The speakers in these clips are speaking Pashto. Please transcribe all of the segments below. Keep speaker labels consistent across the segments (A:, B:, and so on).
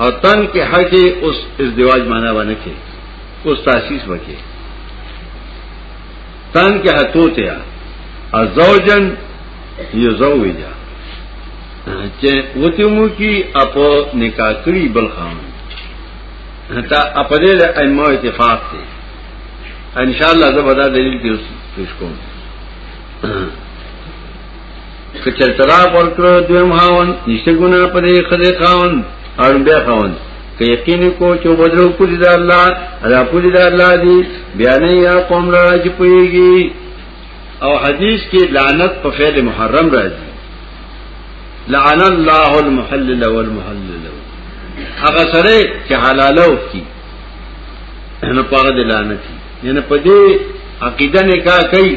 A: او تن کې حقه اوس ازدواج معنا باندې کې اوس تاسیس وکي تن کې حتوتیا ازوجن یزوجا چې وتیمو کی اپ نکاح کړی بل خان تا اپ دې له ایمو اتفاق دی ان شاء الله زه به دا دلیل پیش کوم که چرتلا ورکړو دویم خاون نشته ګنا پدې خدای خاون او بیا خاون که یقین کو چې بدرو پوری د الله را پوری د الله دی بیا نه یا قوم را چې پویږي او حدیث کې لعنت په فعل محرم راځي لعن الله المحلل والمحلل هغه سره چې حلالو کی نو پاره د لعنت یعنی په دې عقیده نه کا کوي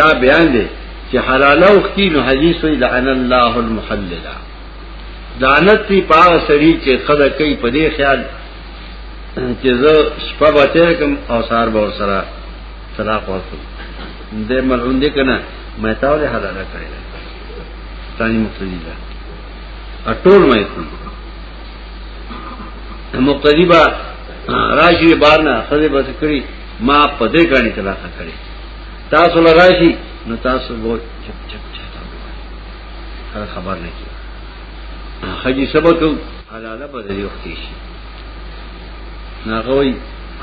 A: دا بیان دی چې حلاله وختي نو حدیث وی لعن الله المحللا لعنت دی پاو سری چې خدا کوي په دې خیال چې زه شپه بچی کوم او سار به ور سره طلاق ورکړم دې ملعون دې کنه مې تا ولې حلاله کړی تانی مقتدی دا اټول مې کوم مقتدی با راشي بار نه خدای بس کړی ما په دې کړي طلاق کړی تاسو لراشي نو تاسو وو چپ چپ چاته هر خبر نه کی خجی سبق حلاله بدل یو شي ناغوي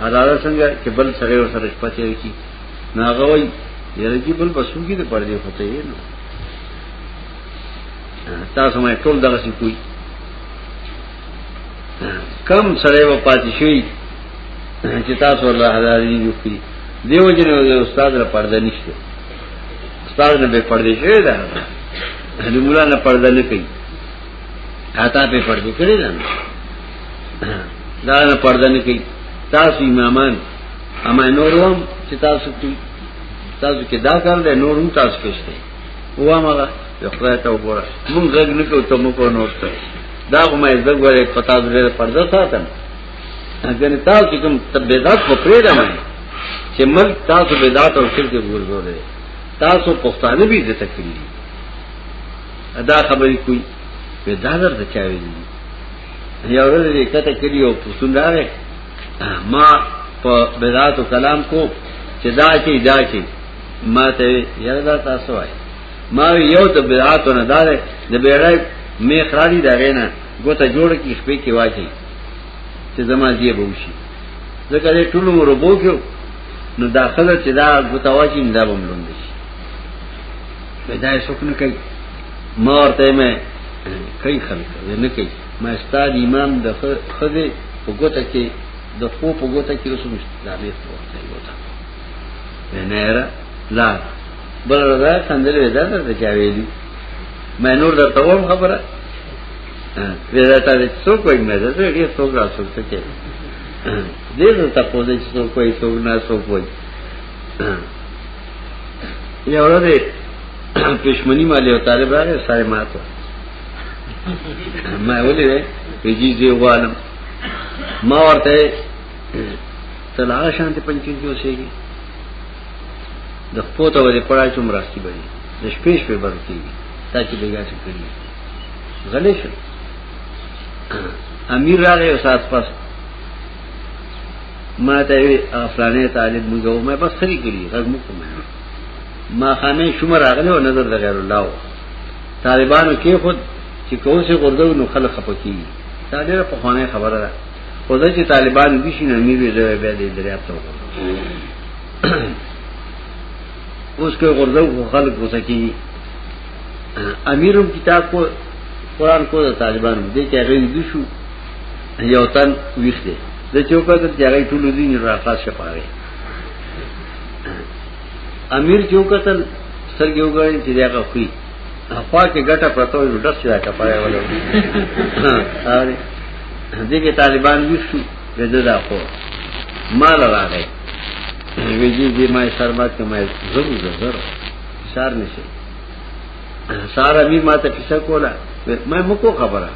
A: حلاله څنګه چې بل سره ور سره شپه تیر کی ناغوي یره کی بل بسوږي د پردې خطه یې نو تاسو مې ټول دغه څه کوی کم سړی و پاتې شوی چې تاسو الله حلالي جوړ کړی دیو جن استاد را پرده نشته استاد نه به پرده شوی دا د مولا نه پرده نه کوي آتا په پرده کړی دا دا نه پرده نه کوي تاسو امامان اما نوروم چې تاسو کوي تاسو کې دا کار دی نورم تاسو کوي وامه یو خدای ته وګوره مونږ غږ نکو ته مو کو نور ته دا غو مې زګورې پتا زړه پرده ساتم اگر تاسو چې کوم تبدیلات کو پرې ده مې چې ملک تاسو بدعت او شرک ګورځولې تاسو پښتانه به عزت کړی ادا خبرې کوي په دادر د چا ویلي یو ورځ دې کته کړی او پښتون راغې ما په بدعت کلام کو چې دا چې دا چې ما ته یره دا تاسو وایي ما یو د بدعاتو نه دار د بیړای می خراری دا غینا ګوته جوړ کی خپې کې واچي چې زما دی به وشي ځکه دې ټول مور بو کې نو داخله چې دا ګوته واچي نه دا بملون دي بدای شوک نه کوي ما ورته مې کوي خلک نه کوي ما استاد امام د خزه په ګوته کې د خو په ګوته کې رسوم دا به ورته ګوته نه نه لا بل رضا سندل ودا ته چا ویلی مې نور د توم خبره ودا ته څو کوی مې دا ته یې څو را څو ته کې دې نو ته په دې څو کوی څو نه څو کوی یو ورځ پښمنی مالې او طالب راغی سره ماتو ما ولې ویجی زی غوالم ما ورته تلاش انت پنځه کې اوسېږي د خپو ته ولې پړای چوم راستي بری د شپې شپې برتی تا چې بیګا څه کړی غلې شو امیر راغی او سات پس ما ته افلانې طالب موږ و ما بس خري کړی غږ مو کوم ما خامې شوم راغله او نظر د غیر الله و طالبانو کې خود چې کوسه غردو نو خلک خپکی دا ډېر په خوانه خبره ده خو دا چې طالبان دي شي نه میوي زوی به دې دریاب ته وګورم اوس کې غردو خو خلک وسکی امیرم کتاب کو قران کو د طالبانو دې کې هغه دي شو یو تن ویښ دی د چوکا ته چې هغه ټول دین راخلاص شپاره امیر چوکا ته سرګي وګړي چې هغه خوې خوا کې ګټه پرته وي ډس یا کپاره ولو دغه طالبان وشو دغه دا خو مال راغی ویجی دی ما سرمات کما زرو زرو شار نشي سارا می ما ته کیسه کوله ما مکو خبره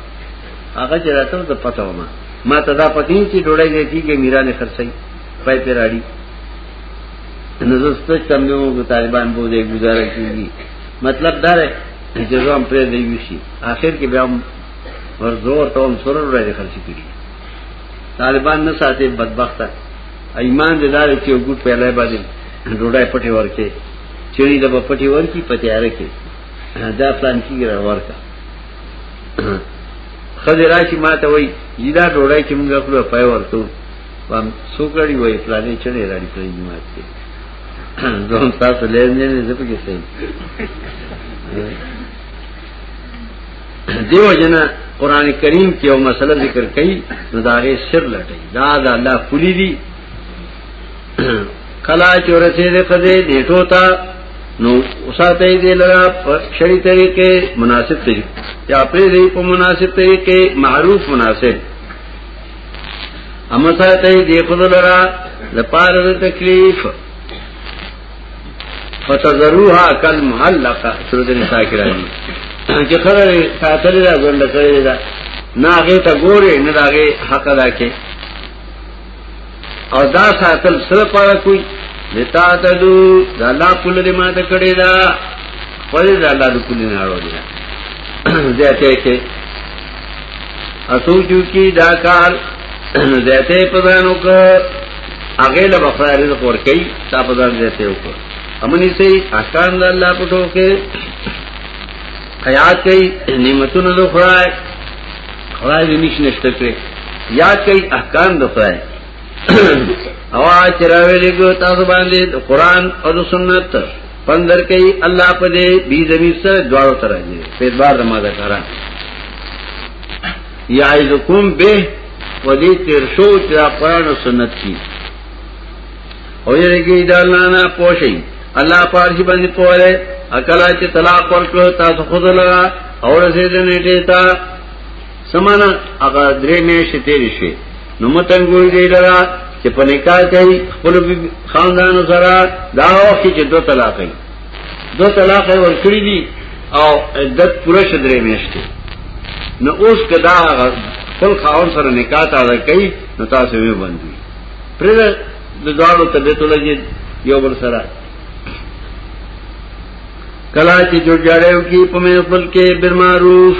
A: هغه چې راته ته پته و ما ما ته دا پتی چې ډوړې دې کیږي میرانه خرڅي پای په راړي نظر ستاسو تم نو طالبان بو دې گزاره کیږي مطلب دا دی چې زه هم پرې دی وشي اخر کې بیا ور زور ته هم سره ورې خرچ کړي طالبان نه ساتي بدبخته ایمان دې دار چې وګړي په لای باندې ډوډۍ پټي ورکه چړي د پټي ورکی په تیار کې دا پلان کیږي ورکه خځه راشي ماته وای یدا ډوړای چې موږ خپل پای ورته وام سوکړی وای پلانې چړې راړي پرې جماعت کې ځون تاسو لین نه نه زپکې سي دیو جنا قران کریم کې یو مسله ذکر کړي نو دا غي سر لټي دا د الله کلی دي کلا چورته دې قضې نیټو تا نو اوساته دې لرا شری طریقې مناسب طریقې یا پرې دې په مناسب طریقې معروف مناسب امساته دې خود لرا لپاره تکلیف فتذروها کل محلقه سورۃ النساء کې راځي چې خبره ساتلې ده ګوند کړې ده نه هغه ته ګوري نه هغه حق ادا کوي او دا ساتل سره پاره کوي لتا تدو دا لا پول دې ما ته کړې ده ولې دا لا د پول نه اړو دي زیاته کې اسو جو کی دا کار زیاته پدانو کا هغه له بخای رزق ور کوي تا په ځان دې ته وکړه امني سي احکام د الله په ټو کې خیال کوي نعمتونه د خدای خدای دې نش نشته کې یاد کوي احکام د خدای او چراوي لګو تاسو باندې قرآن او سنت پندر کوي الله په دې بي زمير سره دواړو تر دې په بار رمضان کرا یعذکم به ودی تیر شو چې دا قران او سنت کی او یې کې دا الله نه پوښي الله پارشي باندې پوهه اکلا چې طلاق ورکړو تاسو خود لگا اور سے نیټه تا سمانا هغه درې میاشتې تیرې شي نو متنګول دی لرا چې په نکاح کوي خپل خاندان سره دا وخت چې دوه طلاق کوي دو طلاق ہے ورکڑی دی او عدت پورا شدرے میشتے نو اوس کدا خپل خاور سره نکاح تاړه کوي نو تاسو یې باندې پر د دوالو طبيعت لګي یو بل سره کلا چې جوړ جاړیو کې په مې خپل کې بالمعروف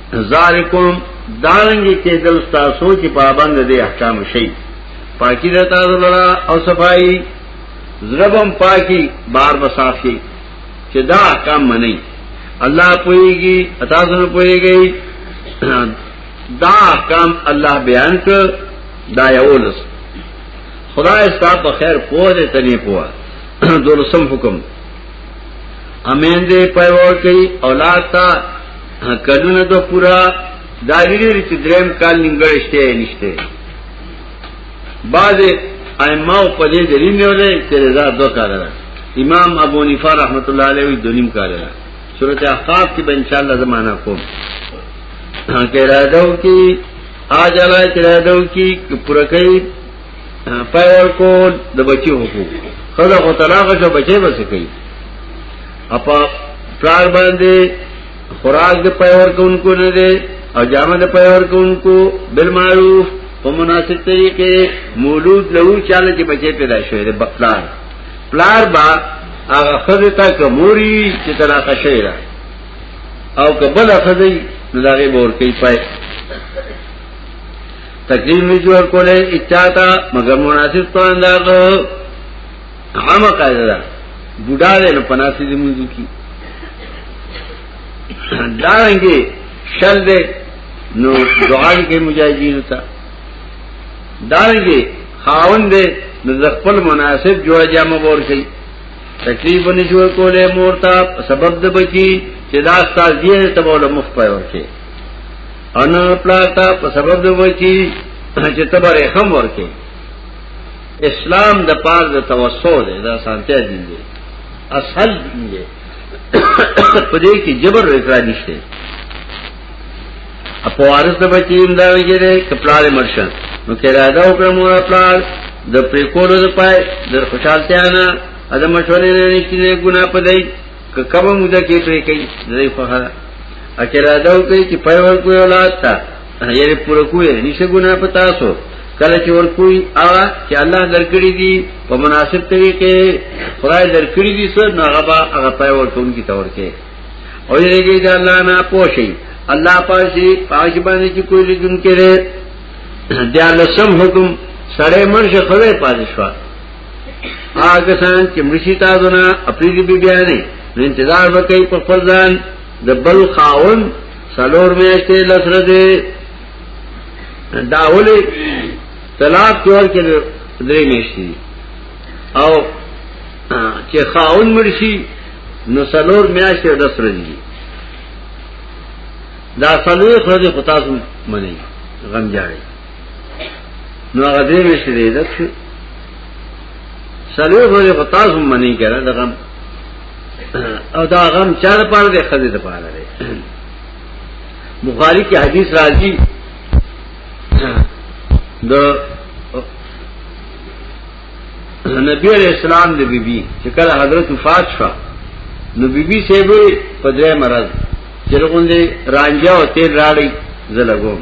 A: ذالکم دارنګي کې دل تاسو چې پابند دي احکام شي پاکي رتا دلرا او صفائی زربم پاکي بار بصافي چې دا احکام منئ الله پويږي تاسو نه پويږي دا احکام الله بیان کړ دا یولس خدای ستاسو په خیر پوهه دې تني پوهه دولسم حکم امین دې پیور کوي اولاد تا کلونه دو پورا دا ویلي چې دریم کال نیمګړې شته نشته بعض ائمه په دې دلیل نه ولې چې رضا دو کال ده امام ابو نفار رحمت الله علیه وی دونیم کال ده سورته احقاف کې به ان شاء الله زمانہ کوم کې را دو کې آج الله چې را دو کې پوره کوي پایور کول د بچي حقوق خدا خو طلاق شو بچي بس کوي اپا پلار باندې خوراک د پایور کوونکو نه دی او جامه د پایور کوونکو بالمعروف په مناسب طریقې مولود له چاله چې بچي پیدا شوی دی بپلار پلار با هغه خزه تا کوموري چې طلاق شوی دی او کبل خزه نو داغه بور کوي پای تکلیف نشي ورکولای اچاتا مگر مناسب تو انداز عامه قاعده ده بوډا دې نه پناسي دې موږ کی دارنګي شل دې نو دعا کې مجاهدین ته دارنګي خاون دې نو خپل مناسب جوړ جامه ور شي تکلیف نشو کوله مورتا سبب د بچی چې دا استاد دې ته بوله مخ پای ورکه انا پلاتا په سبب د وچی چې تبر خم ورکه اسلام د پار د توسو ده دا سانتیا دین دی اصل دین دی په دې کې جبر رکړه نشته اپو وارث د بچی امدا ویره کپلاله مرشن نو کې را دا وکړه مور خپل د پریکولو د پای د خوشالتیا نه ادم مشورې نه نشته ګنا پدای که کوم موده کې پرې کوي دې خو ها اچرا دا کوي چې پای ور کوی اولاد تا یې پوره کوی نشه ګنا پتا سو کله چې ور کوی هغه چې الله درکړي دي په مناسب طریقې خدای درکړي دي سر نه غبا هغه پای ور کوم کی تور کې او یې کې دا الله نه پوښي الله پاشي پاش باندې چې کوی لیدون کې ده دیالسم حکم سړی مرشه خوې پادشاه هغه سان چې مرشي تاسو نه اپریږي بي بیانې نو انتظار وکړئ په خپل ځان د بل خاون سلور میاشتې لسره دې داولې طلاق تور کې درې میاشتې او چې خاون مرشي نو سلور میاشتې لسره دي دا سلوې خو دې خطا سم مني غم جاړي نو هغه دې مشته دې عزت شو سلوی خو دې خطاز هم منی کړه دا غم او دا غم چا د پاره دې خزې د پاره دې بخاری کې حدیث راځي د نبی علیہ السلام دے بی بی چکل حضرت وفات شو نو بی بی سے بھی پدرے مرض چلگون دے رانجا و تیل راڑی زلگون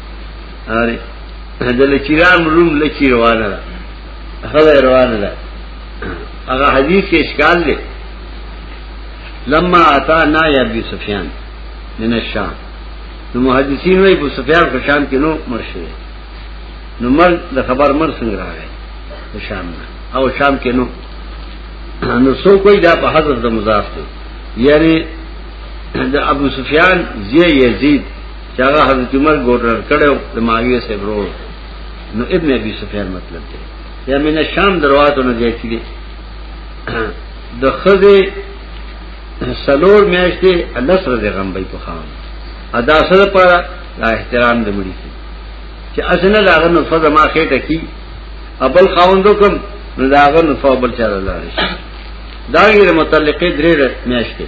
A: اره د لچیران روم لچی روانه ده هغه روانه ده هغه حدیث کې اشکال دی لما اتا نا یا ابي سفیان من الشام نو محدثین وای ابو سفیان په شام کې نو مرشه نو مر د خبر مر څنګه راغی په شام نه او شام کې نو نو سو کوئی دا په حضرت د مضاف دی یعنی د ابو سفیان زی یزید چې هغه حضرت عمر ګورنر کړو د معاویه سره ورو نو ابن ابي سفيان مطلب دی یا من شام دروازو نه ځای کړي د خزه سلور میاشتې الله سره د غم بې پخام ادا سره پر احترام د مړي چې اسنه لاغه نو فزه ما خېټه کی ابل خاوندو کوم نو داغه نو فوبل چاله لاړ شي داغه متعلقې درې میاشتې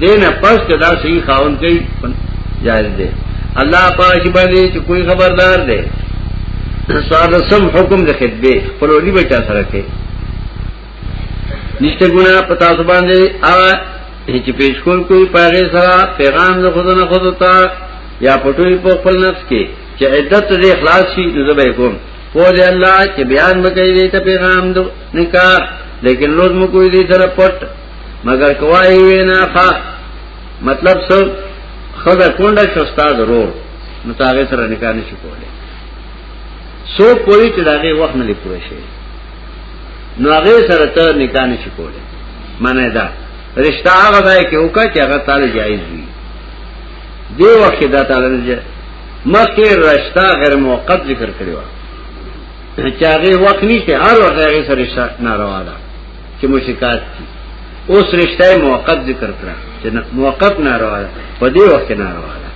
A: دینه پس ته دا صحیح خاون کوي جائز دی الله پاک باندې چې کوئی خبردار دی ساده سم حکم د خدمت خپلوري بچا سره کوي نشته ګنا پتا سو باندې ا چې پیش کول کوئی پاره سره پیغام د خود نه خود تا یا پټوي په خپل نفس کې چې عدت دې اخلاص شي نو به کوم په دې الله چې بیان وکړي دې ته پیغام دو نکاح لیکن روز مو کوئی دې سره پټ مگر کوای وینا خا مطلب سر خدا کونډه شستا ضرور نو تاغه سره نکاح نشي کولای سو کوئی چې داغه وخت نه پوره شي نو هغه سره ته نکاح نشي کولای معنی دا رشتہ هغه ځای کې وکړه چې هغه تعالی جایز وي دی وخت دا تعالی نه مخکې رشتہ غیر موقت ذکر کړی و چې هغه وخت نشته هر وخت هغه سره رشتہ ناروا ده چې مشکات دي اوس رښتای موقت ذکر کړه چې موقت ناروا ده په دې وخت ناروا ده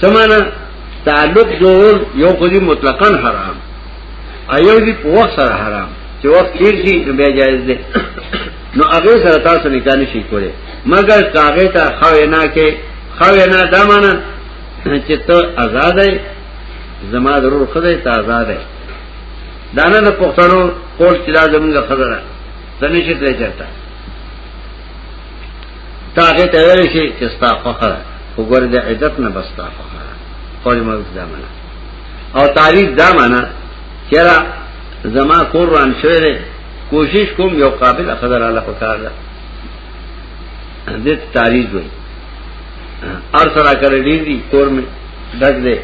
A: سمانه تعلق جوړ یو خو دې مطلقاً حرام ایو دې په وخت سره حرام چې وخت تیر شي نو بیا جایز ده نو هغه سره تاسو نکاح نشي کوله مګر هغه ته خو نه کې خو نه دمانه چې ته آزاد یې زما ضرور خدای ته آزاد یې دانه د پښتنو قول چې دا زمونږ خزره ته نشي تلای چرته تا هغه ته ویل شي چې ستا فخر وګوره د عزت نه بستا فخر قول موږ دا معنا او تعریف دا معنا چې را زما کور ران شوی دی کوشش کوم یو قابل خزر الله پکار ده دې تعریف وي ار سره کړی دی کور می ډک دی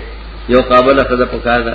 A: یو قابل خزر پکار ده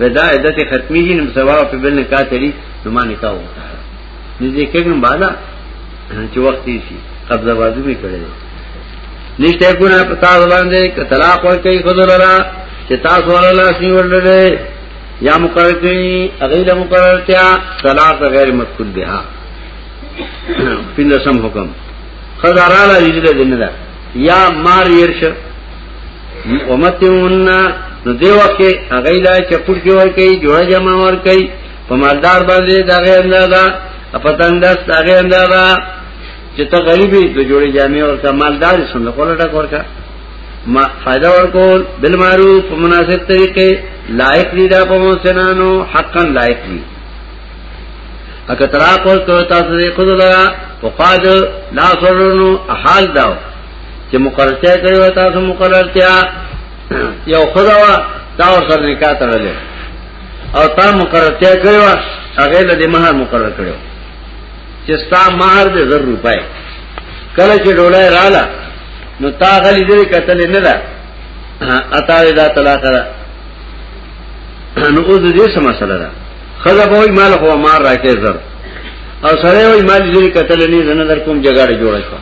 A: ودا عدت ختمی جی نم سوا په بل نکاح تری نو ما نکاح و نږدې کېږم بالا چې وخت یې شي قبضه بازو می کړی نشته ګنا پتا ولاندې ک طلاق ور کوي خود لرا چې تاسو ولا لاس نی ورلې یا مقرر کړي اغیل مقرر تیا طلاق غیر مذکور بها پینځم حکم خزاراله دې دې نه یا مار يرشه ومتعون نو دی وخت کې هغه لا چې پټ کې ور کوي جوړه جمع ور کوي په مالدار باندې دا غي اندازا اپتندس دا غي اندازا چې ته غریبي د جوړې جامع ور کا مالدار څنګه کولټه کور کا ما فائدہ ورکول بالمعروف په مناسب طریقې لایق دي دا په موسنانو حقا لایق دي اکه ترا کو تاسو دې خود لرا وقاد لا سرونو حال داو چې مقررتیا کړی و تاسو مقررتیا یو خدا وا تا ور سره نکاح تړلې او تا مقررتیا کړی و هغه له مہر مقرر کړو چې ستا مہر دې 1000 روپۍ کله چې ډولای رااله نو تا غلی دې کتل نه ده اتا دا طلاق ده نو اوس دې څه مسله ده خزه به وای مال خو مار راکې زر او سره وای مال دې کتل نه زنه در کوم جګړه جوړه شو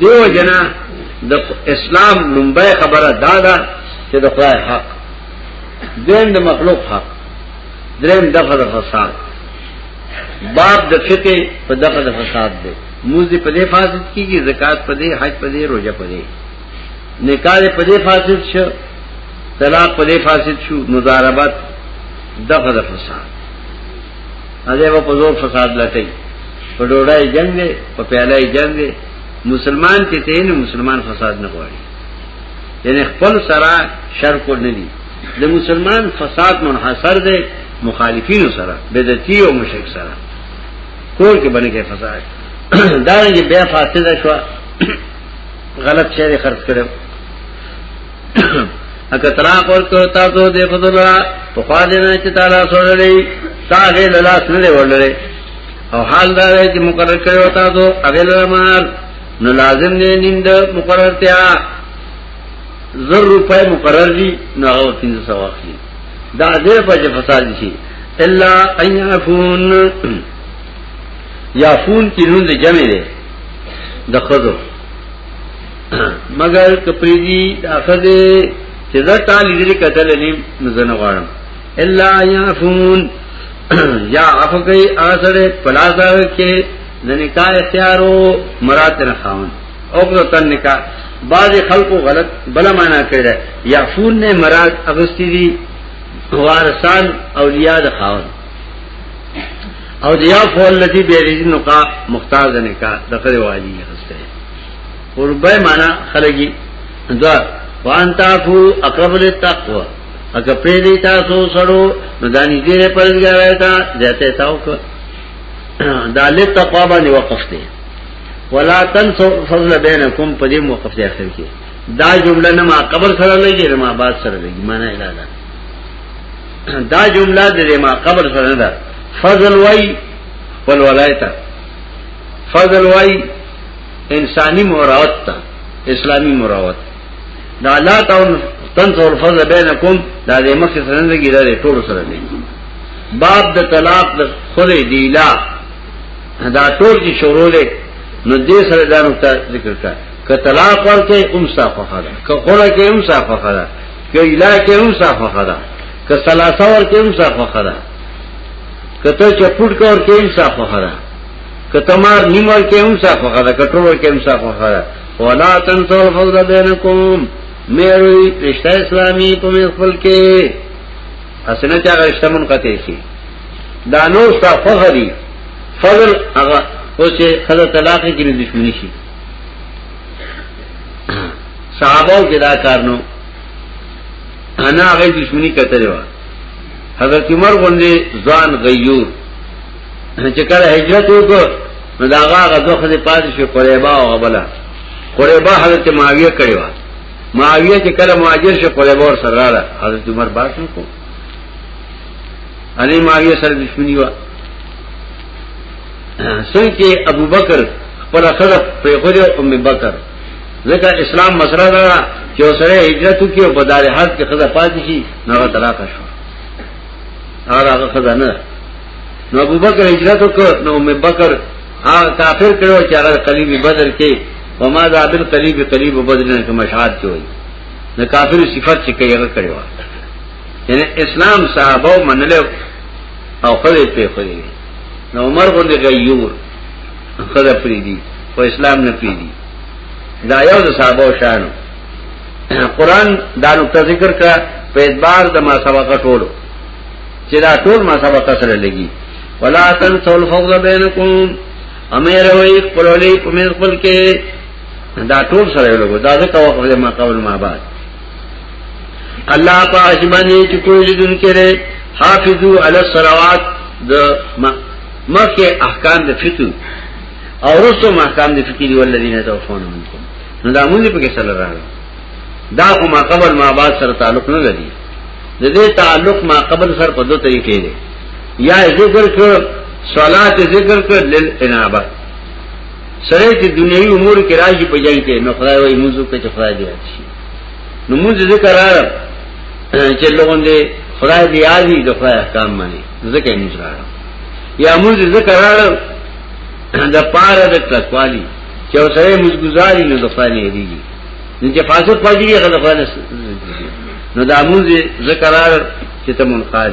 A: دیو جنا د اسلام لومبای خبره دا ده چې د خدای حق دین د مخلوق حق دریم دغه د فساد باب د فقه په دغه د فساد دی موږ په دې فاسد کیږي زکات په دې حج په دې روزه په دې نکاح په دې فاسد شو طلاق په دې فاسد شو مضاربت دغه د فساد اځه په زور فساد لټي په ډوډۍ جنگ دی په پیالای جنگ دی مسلمان ته ته نه مسلمان فساد نه غواړي یعنی خپل سره شر کو نه دي د مسلمان فساد منحصر دی مخالفین سره بدعتي او مشرک سره کور کې باندې کې فساد دا یې بیا فاسده شو غلط شی خرڅ کړو اکه طلاق ورکو تاسو دې خدلا په خوا دې نه چې تعالی سوړلې تاګه لاس نه ورلې او حال دا دی چې مقرر کړو تاسو هغه لمر نو لازم نه نیند مقرر تیا زر روپے مقرر دي نو هغه 300 واخلي دا دې په فساد شي الا ايعفون يعفون کې نون دې جمع دي د خذو مگر کپریدی اخذ چې زه تعالی دې کتل نیم نزنه غواړم الا یعفون یا عفو کوي اثر پلازا کې د نکاح اختیارو مراد نه خاون او کو تن نکاح بعض خلکو غلط بل معنا کړی یعفون نه مراد اغستی دي وارثان اولیاء د خاون او دیا فول لتی بیریزی نکاح مختار د نکاح دغه واجی اغستی قربه معنا خلګي دا وان تعفو اقرب للتقوى اګه پرې دی تاسو سره مدانی دې پرځګار ایتا ذاته تاو کو دا له تقوا باندې وقف دی ولا تنسوا فضل بینکم په دې موقف دی اخر کې دا جمله نه ما قبر سره لګي نه ما بعد سره لګي معنا الا دا دا جمله دې ما قبر سره نه ده فضل وای ول ولایت فضل وای انسانی مراوت تا اسلامی مراوت دا لا تاون تنس اور فضل بینکم دا دے مخی سرندگی دا دے طول سرندگی باب د طلاق د خود دیلا دا ټول کی شروع له نو دې سره دا نقطه ذکر کړه که طلاق ورته هم صافه ده که خله کې هم صافه ده که اله کې هم صافه ده که ثلاثه ورته هم صافه ده که ته چپټ کور کې هم صافه ده کته مار نیم ورکه هم صاف خره کټور ورکه هم صاف خره ولا تنسوا الفضل بينكم میروی رشتہ اسلامی په خپل کې اسنه چا رشتہ منقطع شي دا نور ستا فخری فضل هغه او چې خزه طلاق کې نه دښمنی شي صحابه کې دا کارنو انا هغه دښمنی کتره حضرت عمر غوندې ځان غیور چې کله هجرت وکړ نو دا هغه دوخه دې پاتې شو قریبا او غبلا قریبا حضرت معاویه کړی و معاویه چې کله مهاجر شو قریبا ور سره رااله حضرت عمر باس نه کو علي معاویه سره دښمنی و څنګه ابو بکر خپل خدای په خوده او ام بکر ځکه اسلام مسره دا چې سره هجرت وکي او بدل حد کې خدای پاتې شي نو طلاق شو هغه خدای نه نو ابو بکر هجرت وکړ نو ام بکر ها کافر کړو چې هغه قلیب بدر کې وما ذا بل قلیب قلیب بدر نه کوم شاد کوي د کافر صفات چې کوي هغه کړو یعنی اسلام صحابه منل او خدای په خدای نو عمر غوندې غیور خدای پریدي او اسلام نه پریدي دا یو د صحابه شانو قران دا نو ذکر کا په اعتبار د ما سبق ټولو چې دا ټول ما سبق سره لګي ولا تنسوا الفضل بينكم امیر وی خپلولی پمیر خپل کې دا ټول سره یو لګو دا ځکه وقف دې ما قول ما بعد الله پاک باندې چې کوی دن کړي حافظو علی الصلوات د مکه احکام د فقه او رسو احکام د فقه دی ولذین توفون منکم نو دا موږ په کې سره راغلو دا کومه قبر ما بعد سره تعلق نه لري د دې تعلق ما قبل سر په دوه طریقې دی یا ذکر کړ صلات ذکر کړ للانابه سره چې دنیوي امور کې راځي په جنگ کې نو خدای وایي موږ ته چې خدای دی شي نو موږ ذکر را چې لوګون دې خدای دی عادي د خدای احکام باندې ذکر نه را یا موږ ذکر را د پاره د تقوالی چې اوسه موږ گزاري نو د خدای نه دیږي نو چې فاسق فاجر یې غل غل نو د اموز ذکر چې ته منقاد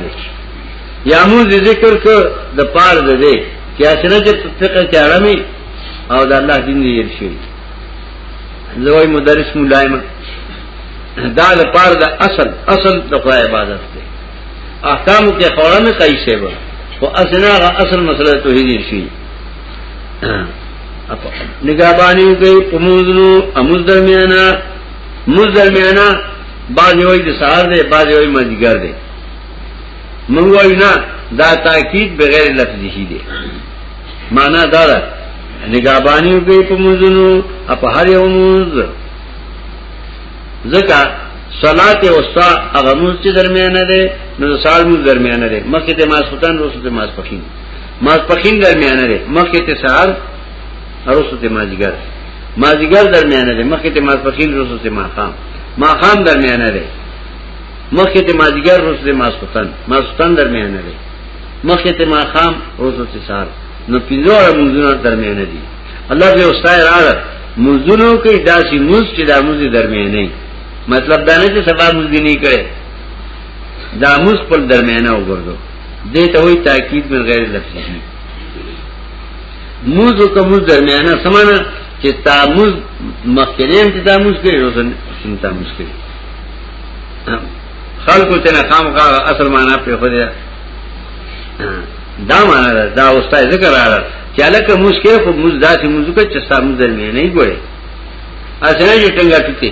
A: یا اموز ذکر کو د پار ده دې چې اسنه چې فقہ کې اړمي او د الله دین یې شي زوی مدرس ملایمه دا د پار د اصل اصل د خدای عبادت دی احکام کې خورم کوي سیبه او اسنه اصل مسله توحید شي نگابانی کوي په موزنو اموز درمیانا موز درمیانا بعض یوی د سهار دی بعض یوی مازیګر دی موږ وایو نه دا تاکید بغیر لفظی شي دی معنا دا ده نگابانی کوي په موزنو په هر یو موز ځکه صلات اوستا هغه موز چې درمیانه ده نو سال موز درمیانه ده مکه ته ماسوتان روسو ته ماسپخین ماسپخین درمیانه ده مخکې ته سهار وروسته ته مازیګر مازیګر درمیانه ده مخکې ته ماسپخین وروسته ته ماقام ماقام درمیانه ده مخکې ته مازیګر وروسته ته ماسپتن ماسپتن درمیانه ده مخکې ته ماقام وروسته ته سهار نو پینځوړه منځونه درمیانه دي الله دې استاد راغله منځونو کې داسې موز چې د موز درمیانه مطلب دا نه چې سبا موز نه کړي دا موز په درمیانه وګرځو دې ته وایي تاکید من غیر لفظي موز او تموز درمیانه سمانه چې تاموز مخکرین ته تاموز کې روزن سن تاموز کې خلکو ته نه خام کا اصل معنا په خو دې دا معنا ده دا اوستا ذکر راغله چې الکه موز کې خو موز داسې موز کې چې تاموز درمیانه نه ګوري اسنه چې ټنګه ټوته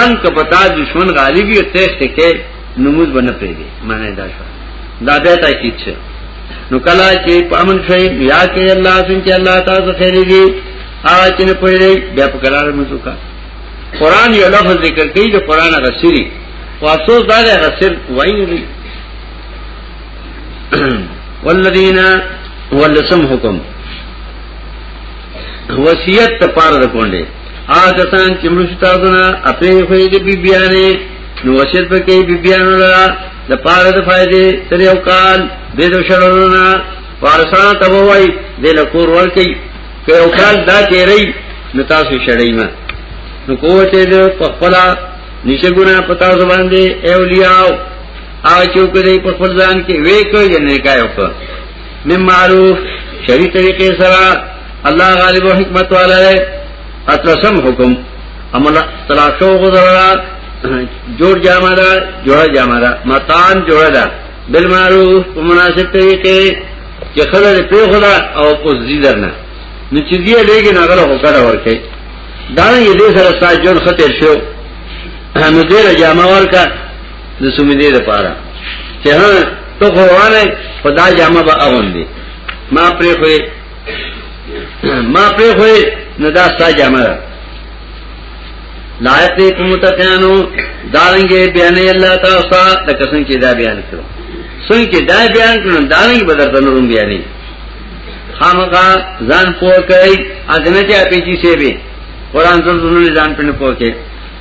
A: ان که پتا دشمن غالب یو تیش ته کې نموز بنه پیږي معنی دا شو دا بیا تا کیت شه نو کلا چې په امن شي یا کې الله سن چې الله تاسو خیر دی ا چې نه پوهیږي بیا په قرار مزو کا قران یو لفظ ذکر کوي د قران غسری او افسوس دا دی غسر وایي نه دی والذین ولسم حکم وصیت ته پار د کونډه هغه کسان چې مړ شو تاسو نه اپې خو دې بي بیانې نو وشت په کې بي بیانو لا د پاره د فائدې تر یو کال به د شرونه فارسان ته وای دې له کور ور کوي که یو کال دا تیرې نو تاسو شړې ما نو کوته دې په خپل نشګونه پتا زبان دې اولیاء او چې کوي په خپل ځان کې وې کوي نه کایو په من معروف شریع طریقې سره الله غالب او حکمت والا دی اتلسم حکم املا تلاشو غزرا جوړ جامه دا جوړ جامه دا مکان جوړ دا بالمعروف په مناسب طریقې چې خلک په خدا او اوس دي درنه نو چې دی لګي نه غره وکړه ورته دا یې دې سره ساجون خطر شو نو دې جامه ورکړه د سومیدې لپاره چې ها ته خوانه خدا جامه به اوندې ما پرې خوې ما پرې خوې نه دا ستا جامه ده لایق دې کوم ته کانو دارنګې بیان الله تعالی سره د قسم کې دا بیان کړو څنګه کې دا بیان کړو دارنګې بدر تنوم بیانې خامخا ځان پوه کوي اذنه ته اپیچی سی به قران ته ځنه ځان پنه پوه کوي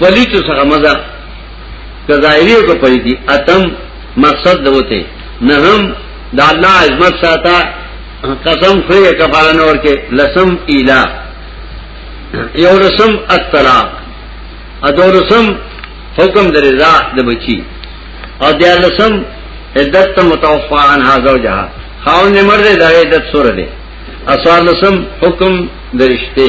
A: پلیتو سره مزه کظاهری کو پلیتی اتم مقصد دوته نه هم د الله عظمت ساته قسم خو یې کفاره نور کې لسم اله یو رسم الطلاق ادو رسم حکم د رضا د بچی او د لسم عدت متوفا عن هاذا جها خاون نه مرده د عدت سره ده اسوار لسم حکم درشته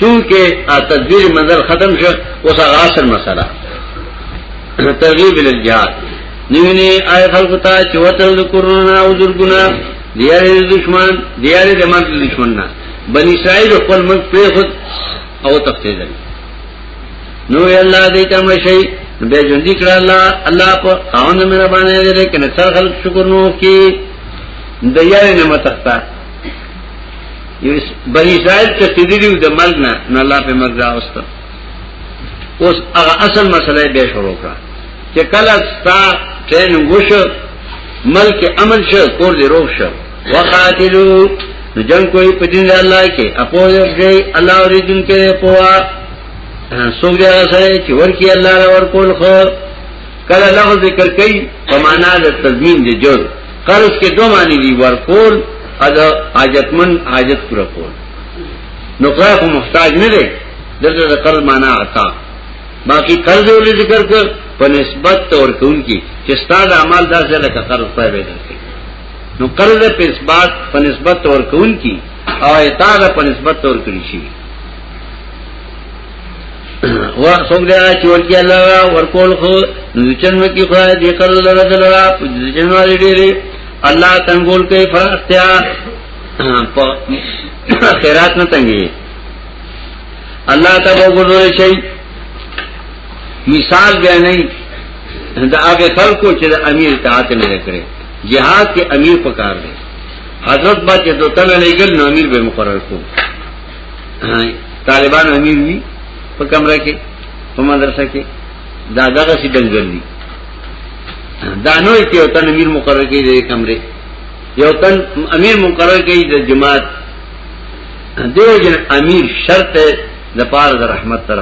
A: چونکه تدبیر منظر ختم شو اوس هغه اصل مسله ترغیب ال جهاد نیونه آی خلق ته چې وتل کرونا او درګنا دیار دشمن دیار د مرګ دشمن نه بنی اسرائیل خپل ملک په خود او تختیدل نو الله دې ته مشي به ژوند کړه الله الله په خاوند مې باندې دې لیکن اکثر خلک شکر نو کی دیار نه متختا یو بنی اسرائیل ته تدریو د مل نه نه الله په مرګ راوست اوس هغه اصل مسله به شروع کړه چې کله ستا ټرین وشو ملک امن شو کور دی روغ شو وقاتلو نو جنگ کوئی په دین الله کې اپو دی الله اوریدون کې پوا سوګ دی هغه سره چې ورکی الله را ورکول خو کله لغو ذکر کوي په معنا د تضمین دی جوړ قرض کې دوه معنی دي ورکول او د حاجتمن حاجت پوره کول نو خدای خو محتاج نه دی دلته د قرض معنی عطا باقی قرض ولې ذکر کړ په نسبت تور کول کې چې ستاسو اعمال داسې لکه قرض پای به درکې نو قرض په نسبت په نسبت تور کول کې او اعطا په نسبت تور کړی شي و څوک دا چې ورکی الله ورکول خو نو چن وکي خدای دې کړل لره دلرا په دې جن والي ډېرې الله تنګول کوي فرستیا په خیرات نه تنګي الله ته وګورل شي مثال بیا نه دا هغه خلکو چې د امیر اطاعت نه کړي جهاد کې امیر پکار دی حضرت با چې دوتل لګل نو امیر به مقرر کو طالبان امیر وی په کمره کې په مدرسه کې دا دغه سي دنګل دي دا نو کې یو تن امیر مقرر کړي د کمرې یو تن امیر مقرر کړي د جماعت دیو جن امیر شرط د پاره د رحمت تر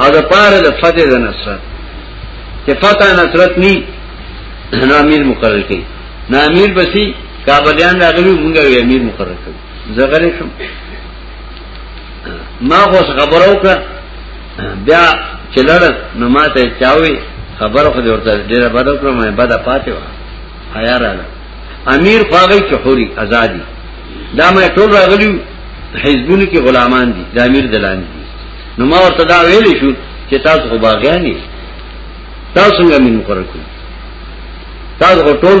A: او د پاره د فتح د نصرت چې فتح نصرت ني نو امیر مقرر کړي نو امیر بسی کابلیان راغلی مونږه امیر مقرر کړي زغلی شم ما خو خبرو کا بیا چلړ نو ما ته چاوي خبرو خو ورته ډیره بده کړم مې بده پاتې و حیا رااله امیر خواږی چحوري ازادي دا مې ټول راغلی حزبونو کې غلامان دي د امیر دلان دي نو ما ورته دا ویلې شو چې تاسو خو باغیانی تاسو څنګه مين مقرر کړو تاسو ټول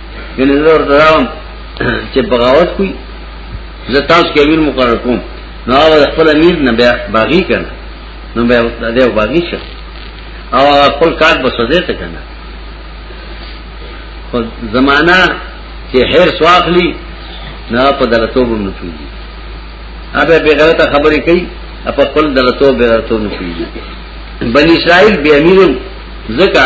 A: یعنی زه ورته راوم چې بغاوت کوي زه تاسو کې امیر مقرر کوم نو هغه خپل امیر نه بیا باغی کړه نو بیا دې باغی شه او خپل کار به سوزه ته کنه خو زمانہ چې هر سواخلی نه په دلتو بم نه پیږي هغه به غلطه خبرې کوي په خپل دلتو به دلتو نه پیږي بنی اسرائیل به امیرو زکه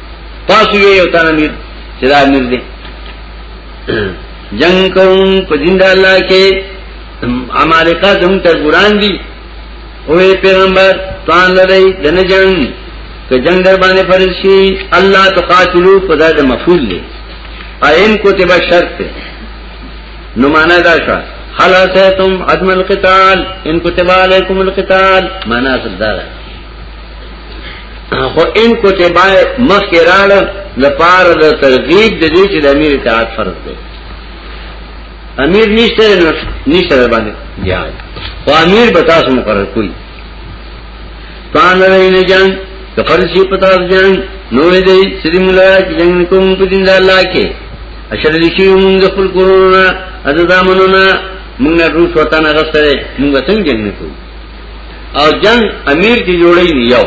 A: تاسو یې یو تن امیر چې دا امیر دی جنگ کوم په دین د الله کې امالقه زموږ تر ګران دي او پیغمبر تان لری دنه جنگ که جنگ در باندې فرض شي الله تقاتلو په دا د مفعول دی عین کوتبه شرط ته نو معنا دا شو خلاصتم عدم القتال ان كتب عليكم القتال معنا صدره خو ان کو ته بای مخ کې راړ د پار د ترغیب د دې چې د امیر اطاعت فرض دی امیر نشته نو نشته باندې جهاد خو امیر به تاسو مقرر کوي پان نه جان د فرضي پتا جان نو دې سری مولا چې جنگ کوم په دین د الله کې اشر دې شي موږ خپل کورونا اځه دامنونه موږ روس وطن غسره موږ څنګه جنگ کوو او جنگ امیر چې جوړی نه یو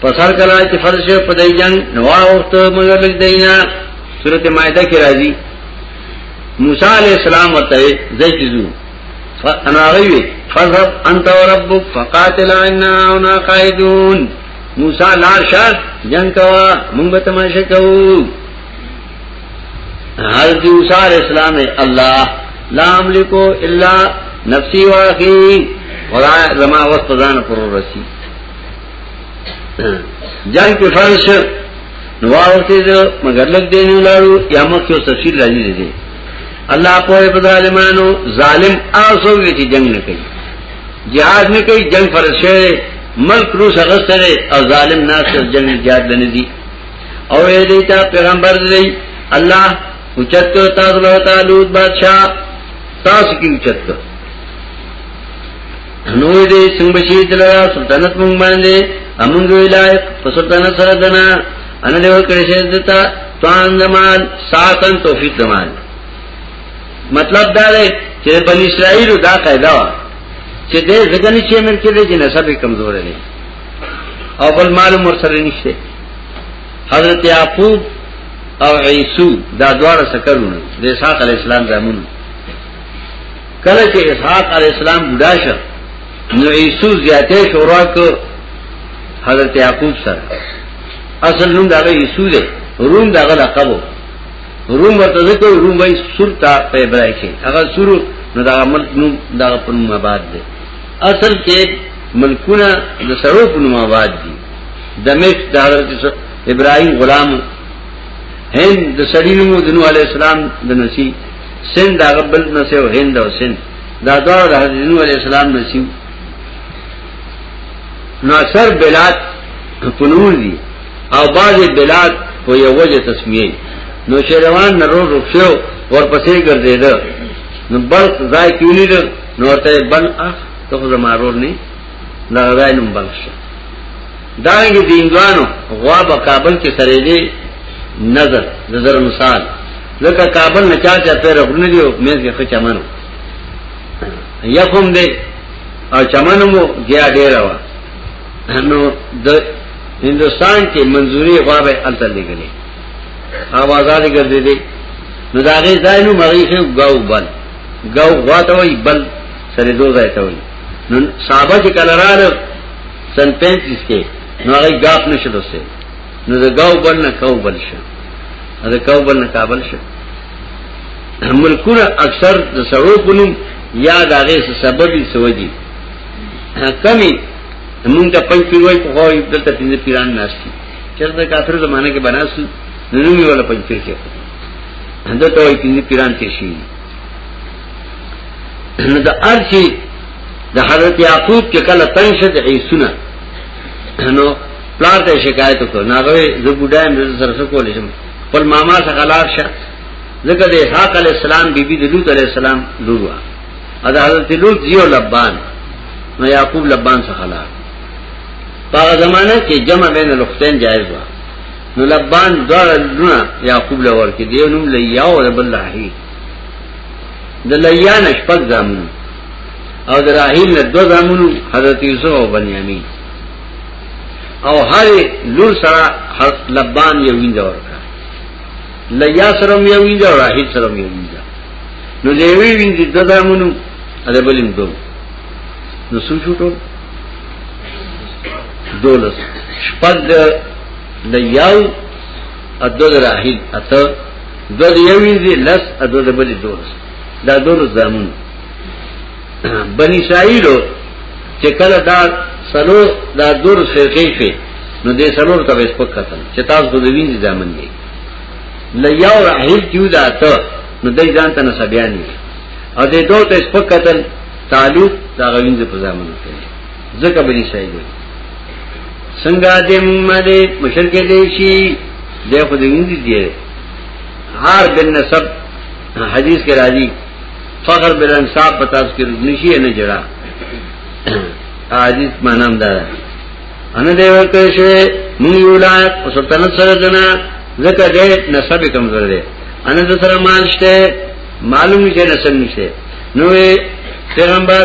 A: پسر کلا چې فرض شو په دای جنگ نو وخت مگر لګ دینا سورته مائده کې راځي موسی علیہ السلام ورته زجزو انا غوی فذهب انت وربك فقاتلا اننا هنا قائدون موسی لار شاه جنگ کوا مونږ به تماشه کوو حضرت موسی علیہ السلام نے اللہ لا املکو الا نفسی واخی خدا زما وقت ځان پر رسی جنگ په فرش نو واوته دې مگر لګ دې نه لاړو یا مخ یو تفصیل راځي دې الله په په ظالمانو ظالم آسو وی چې جنگ نه کوي jihad نه کوي جنگ فرش ملک روس غسره او ظالم ناس جنگ jihad نه دي او اے دیتا پیغمبر دی اللہ اچت کرو تاسو لو تعالوت بادشاہ تاسو کی اچت کرو نوی دی سنگ بشید لرا سلطنت مونگ باندے امونگو الائق فسلطنت سردنا انا دیو کرشید دیتا توان زمان ساکن توفیق زمان مطلب دا دی چې بنی اسرائیل دا قاعده وا چې دې ځګنی چې امر کې دې جنسه به کمزور دي او بل مال مر سره نشته حضرت یعقوب او عیسو دا دواړه سکرونه د اسحاق علی السلام زامن کله چې اسحاق علی السلام بوډا شو نو عیسو زیاته شورا کو حضرت یعقوب سره اصل نوم دا عیسو دی روم دا غلا قبو روم ورته ذکر روم وای سورتا په برای کې هغه سورو نو دا عمل نوم دا په نوم آباد دی اصل کې ملکونه د سړو په نوم آباد دي دمشق د حضرت ابراهيم غلام هند د سړي نوم د نوح عليه السلام د نسی سند هغه بل نسی او هند او سند دا دا د حضرت نوح عليه السلام نسی نو اکثر بلاد پنور دي او بعض بلاد په یو وجه تسمیه نو شیروان نرو رخصو ورپسې ګرځیدل نو بلخ ځای کیونی نور ته بل اخ ته خو زمارور نه دا غوای نوم بل شو دا یې دیندوانو غوا په کابل کې سره دی نظر نظر مثال لکه کابل نه چا چا پیر غرونه دی او مېز کې خچا منو یقوم دی او چمنو مو ګیا ډیر وا نو د هندستان کې منځوري غوا به الته لګلې اواز علی ګرځې دی نو دا غي ځای نو مغیخه غاو بند گو غواته وای بل سره دو ځای ته وای نو صحابه چې کله رااله سن 35 کې نو هغه غاف نشو دوسه نو دا گاو بل نه کاو بل شه دا کاو بل نه کابل شه ملکونه اکثر د سړو پونم یا د هغه سبب یې سوجي کمی مونږ ته پنځ پیروي په خو دلته پنځه پیران ناشتي چې د کافر زمانه کې بناسو نو نومي ولا پنځ پیرکه دته وایي چې پیران تیر شي نو د ارچی د حضرت یعقوب کې کله تنگ شد عیسونه نو پلار ته شکایت وکړ ناغوي زه بډایم د سره څه کولې شم خپل ماما څخه لار شه ځکه د اسحاق علی السلام بیبي د لوط علی السلام لور و ادا حضرت لوط یو لبان نو یعقوب لبان څخه لار په زمانه کې جمع بین الاختین جایز و نو لبان دار لنا یعقوب لور کې دیو نوم لیا او بل راهی د لیا نشپک زامن او د راهی نه دو زامن حضرت یوسف او بنیامین او هر لور سره حضرت لبان یو وینځ ورکا لیا سره یو وینځ او راهی سره یو وینځ نو لیوی وینځ د زامن اده بلیم دو نو سوچو ټول دولس شپږ د یو ادو د راهیل اته دو د یوې دي لس ادو د بلې دو دا دو زامن بنی اسرائیل چې کله دا سلو دا دور فرقې شي نو دې سلور ته وس پک کتل چې تاسو د وین دي زامن دي لیاو راهیل کیو دا ته نو دای ځان ته نه سبیان دي او دې دوه ته سپک کتل تعلق دا غوینځ په زامن کوي زکه بنی اسرائیل وي څنګه دې مده مشرک دې شي دې خو دې نه دي هر بن نسب حدیث کې راځي فخر بل انصاف پتا اس کې نشي نه جڑا حدیث مانم دا ان دې ورته شي مونږ یو لا او سلطنت سره جنا زکه دې نسب کمزور دې ان دې سره مال شته معلوم نشي نسب نشته نو پیغمبر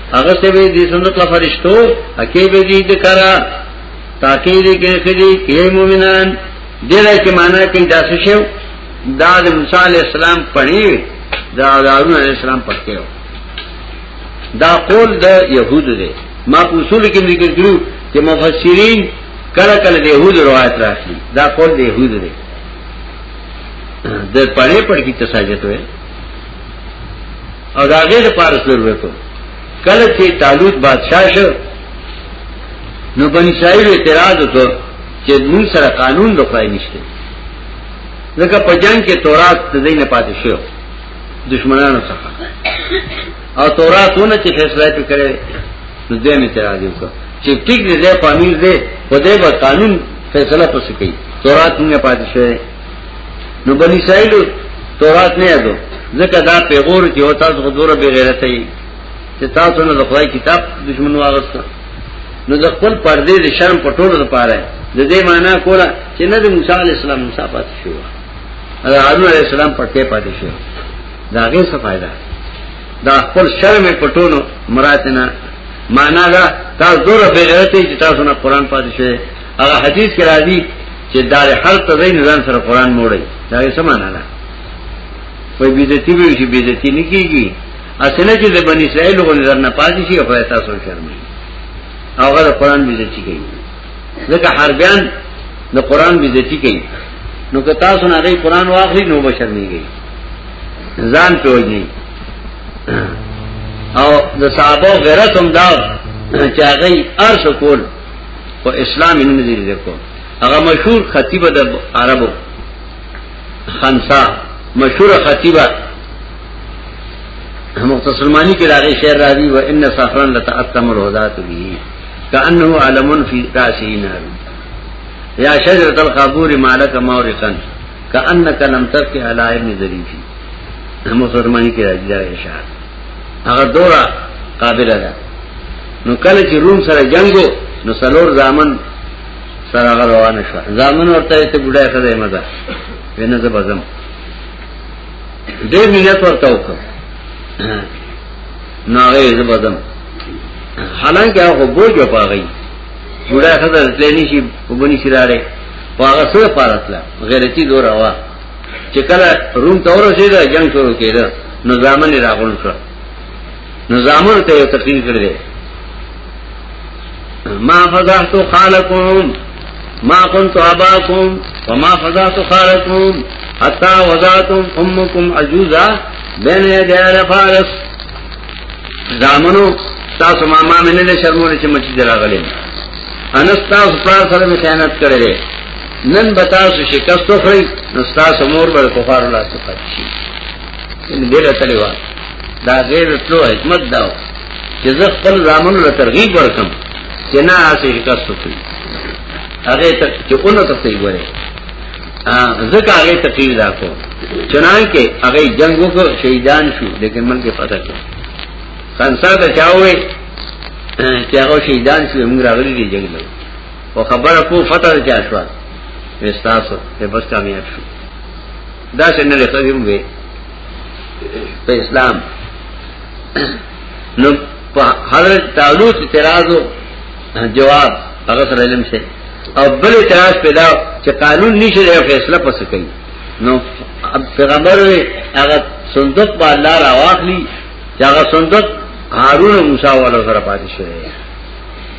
A: هغه څه به دي څنګه کا فرشتو اکی به دي د کرا تاکي دې کې خدي کې مؤمنان دغه کې معنا کې دا څه شو دا د موسی عليه السلام پړی دا د هارون عليه السلام پټه دا قول د يهودو دی ما اصول کې ذکر کړو چې مفسرین کله کله د يهودو روایت راخلي دا قول د يهودو دی د پړې پړ کې تساجت وي او دا غیر پار ضرورتو کله چې طالوت بادشاہ شو نو بن اسرائیل اعتراض وکړ چې موږ سره قانون د خدای نشته ځکه په جنگ کې تورات د دې نه پاتې شو دشمنانو څخه او توراتونه چې فیصله پې کړې نو دې مې اعتراض وکړ چې ټیک دې په امیر دې په دې قانون فیصله پس کوي تورات موږ پاتې شوی نو بنی اسرائیل تورات نه یادو ځکه دا پیغور کې او تاسو غدوره به غیرت یې چې تاسو نه د خدای کتاب دشمن واغست نو د خپل پردې د شرم په ټولو لپاره د دې معنا کوله چې نه د موسی علی السلام مصافات شو دا هارون علی السلام پټه پاتې شو دا هغه څه فائدہ دا خپل شرم په ټولو مراتنه معنا دا تاسو دوره به غیرت چې تاسو نه قران پاتې شئ هغه حدیث کې راځي چې دار هر ته د نظام سره قران موړي دا یې سمانه ده په بیزتی به شي بیزتی نه کیږي اصله چې د بنی اسرائیل غو نظر نه پاتې شي په تاسو شرمې هغه د قران بیزتی کوي ځکه حربیان د قران بیزتی کوي نو که تاسو نه غي قران واخلي نو به شرمېږي ځان پیوځي او د صحابه غیرت هم دا چې هغه ارش کول او اسلام یې نه دی لیکو هغه مشهور خطیب د عربو خنسا مشهور خطیبه مختصرمانی کې راغی شعر راځي و ان صفرن لتعتم الهدات به کانه علم فی راسه نار یا شجرۃ القبور مالک مورقا کانک لم تک علی ابن ذریفی مختصرمانی کې راځي دا شعر هغه دورا قابل ده نو کله چې روم سره جنگو نو سلور زامن سره هغه روان شو زامن ورته ته بډای خدای مزه وینه زه بزم دې مینت ورته وکړ نو هغه زه بزم حالانکه هغه بوج و پاغی بډای خدای تللی شي وبني شراړې هغه سره پارتله غیرتی دور وا چې کله روم ته ورسېده جنگ شروع کېده نو ځامن یې راغون کړ نو ځامن ته یو تقریر کړی ما فضحت خالکم ما كنت اباكم وما فضحت خالکم حتا وضعتم امکم عجوزا بین یدیان فارس زامنو تاسو ماما منه شرمونه چې مچ دراغلم انس تاسو پلار سره خیانت کړی نن به تاسو شکست وخورئ نو ستاسو مور به د کفارو لاس ته پاتې شي نو ډېره تللې وه دا غیر تلو حکمت دا و چې زه خپل زامنو له ترغیب ورکم چې نه هسې شکست وخوري هغې ته چې اونه ته صحیح ګورې ځکه هغې ته قیل دا کو چنانکې هغې جنګ وکړو شهیدان شو لیکن من کې پته کړو خنسا ته چا وویل چې هغه شهیدان شو موږ راغلي دي جنګ له او خبره کو فتح چا شو وستاسو ته بس کامیاب شو دا څنګه لري خدیم وي په اسلام نو حضرت تعالوت اعتراض جواب هغه سره علم شه او بل اعتراض پیدا چې قانون نشي له فیصله پس کوي نو پیغمبر هغه صندوق په الله را واخلي چې هغه صندوق هارون موسی ولا سره پاتې شوی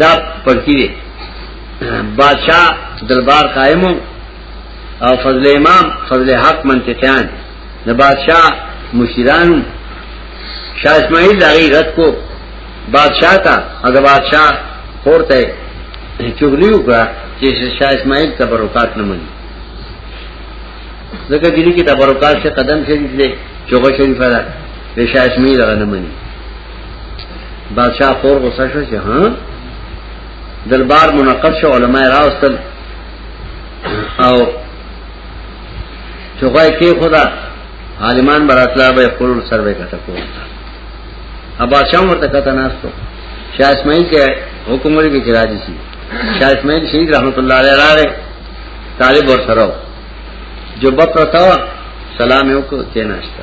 A: دا پړکی دی بادشاہ دربار قائم او فضل امام فضل حق منطقیان د بادشاہ مشیران شاہ اسماعیل داغی رد کو بادشاہ تا او د بادشاہ خور ته چغلی وکړه چې شاہ اسماعیل تبرکات نه مني ځکه دې کې تبرکات څخه قدم شریف دی چوغه شریفه ده شاہ اسماعیل هغه نه مني بادشاہ خور غصه شو چې ها دربار منعقد شو علما راوستل او چوغای کې خدا عالمان براتلا به خپل سر به کټه کوو ابا شام ورته کته ناستو شاه اسماعیل کې حکم لري کې راځي شي شاه اسماعیل شهید رحمت الله علیه راغی طالب ور سره جو بپرتا سلام یو کو تیناشتا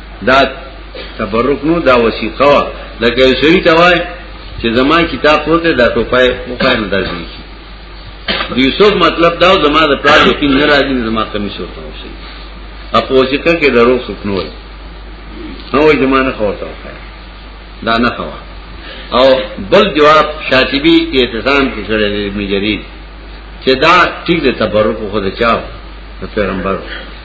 A: دا تبرک نو دا وسیقه وا لکه یو سړی ته وای چې زما کتاب پروته دا ټوپای مو پای نه درځي د یوسف مطلب دا زما د پلان یقین نه راځي زما کمیس ورته وشي اپو وسیقه کې درو سکنو وای نو زمانه خورته وای دا نه خوا او بل جواب شاطبی اعتصام کې کړی دی ابن جریر چې دا ټیک د تبرک خو د چاو د پیغمبر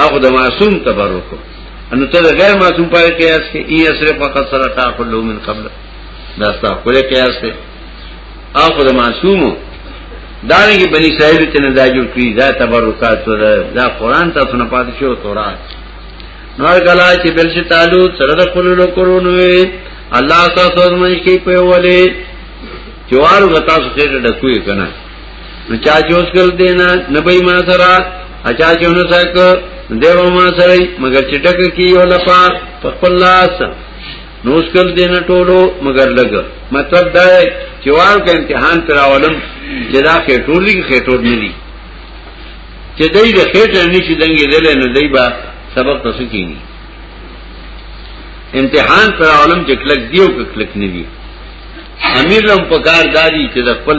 A: هغه د معصوم تبرک انو ته غیر معصوم پاره قیاس کې ای اسره فقط صدقه کله من قبل دا ستا کوله قیاس ته هغه د معصوم دانګي بني اسرائیل ته نه دا جوړ کړی دا تبرکات دا قران ته سن پات شو تورات نور کلا چې بل شي تعالو سره د خپل لو کورونو الله تاسو زمونږ کې په ولې جوار غتا سره ډکوي کنه نو چا جوز کل دینا نبی ما سرا اچا چونو ساک دیو ما سرائی مگر چٹک کیو لپا پخپل لاس نو اس کل دینا ټولو مگر لگ مطلب دا ہے چوار کا امتحان پر اولم جدا خیٹور دی خیٹور ندی چې دای د خېټه نشي دنګې دلې نه دی با سبق تاسو کینی امتحان پر عالم چې کلک دیو کلک نه دی امیر لم پکار داری چې د خپل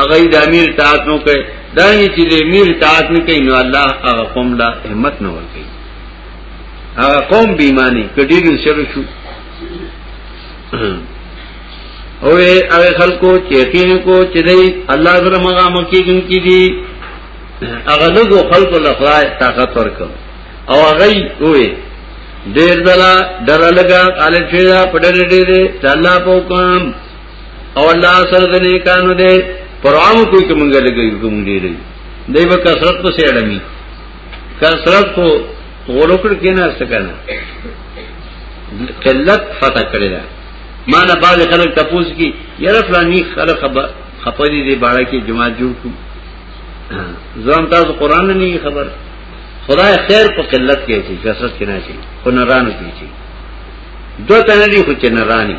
A: هغه د امیر اطاعت نو کوي دا نه چې د امیر اطاعت نه کوي نو الله هغه قوم لا همت نه ورکوي هغه قوم بې ایمانه کډیر شر شو او هغه خلکو چې یقین کو چې دی الله سره مغه مکی کوم کی دي هغه لږو خلکو لخرای طاقت ورکړ او هغه وې ډیر دلا ډر لګا قال چې دا پډر ډیر دې الله په کوم او الله سره د نیکانو دی پرام کوئی کوم لګي کوم دی دی دی په کثرت په سیړمی کثرت کو ورکړ کې نه سکنه قلت فتح کړی دا ما نه باز خلک تپوس کی یره فلانی خلک خپې دي باړه کې جمعه جوړ کو زم تاسو قران نه خبر خدای خیر په قلت کې شي کثرت کې نه شي خو نرانو کې شي دوه تنه دي خو چې نراني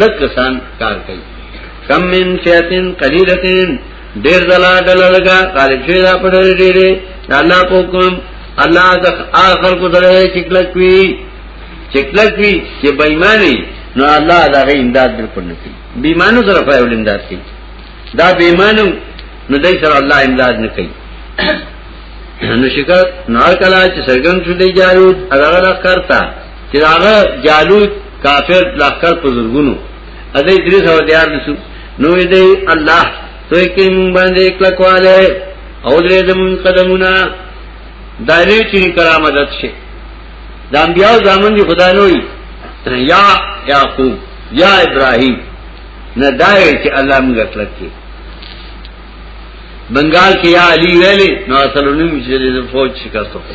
A: لکسان کار کوي کم من فیاتن قلیلتن ډیر دلا دلا لگا غالب شوی دا پټه ډیره الله په کوم الله د اخر کو دره چکلک وی چکلک وی چې بېمانه نو الله دا غي امداد بالکل نه کوي بېمانه سره فایول امداد کوي دا بېمانه نو دای سره الله امداد نه کوي نو شکر نار کلا چې سرګن شو دی جارو هغه لخر تا چې هغه جالوت کافر لخر په زرګونو ا دې درې سو دیار نشو نو دې الله ته کې مونږ باندې کلکواله او دې زمون قدمونه دایره چې کرامت شي د انبیاء زامن دي خدای نوې یا یعقوب یا ابراهیم نه دای چې الله موږ کلک کې بنگال کې یا علی ویلې نو اصلونی مجلې فوج شکست وکړ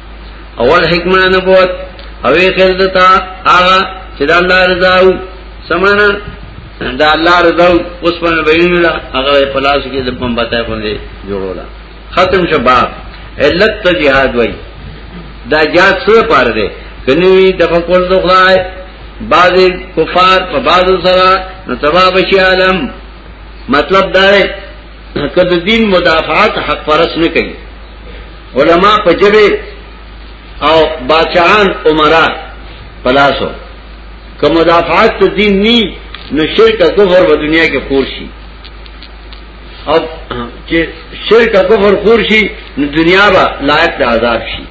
A: اول حکمه نبوت او خیر دتا هغه چې د الله رضا او سمانا د الله رضا اوس په بینه لا هغه په لاس کې د پمبته باندې جوړولا ختم شو باب علت ته jihad وای دا جهاد څه پاره دی کني د خپل دوخای بعض کفار په بعض سره نو تباب شي عالم مطلب دا دی که د دین مدافعات حق پرس نه کوي علما په جبه او باچان عمرا پلاسو که مدافعات ته دین ني نو شرک او کفر په دنیا کې خور شي او چې شرک او کفر خور شي نو دنیا به لایق د عذاب شي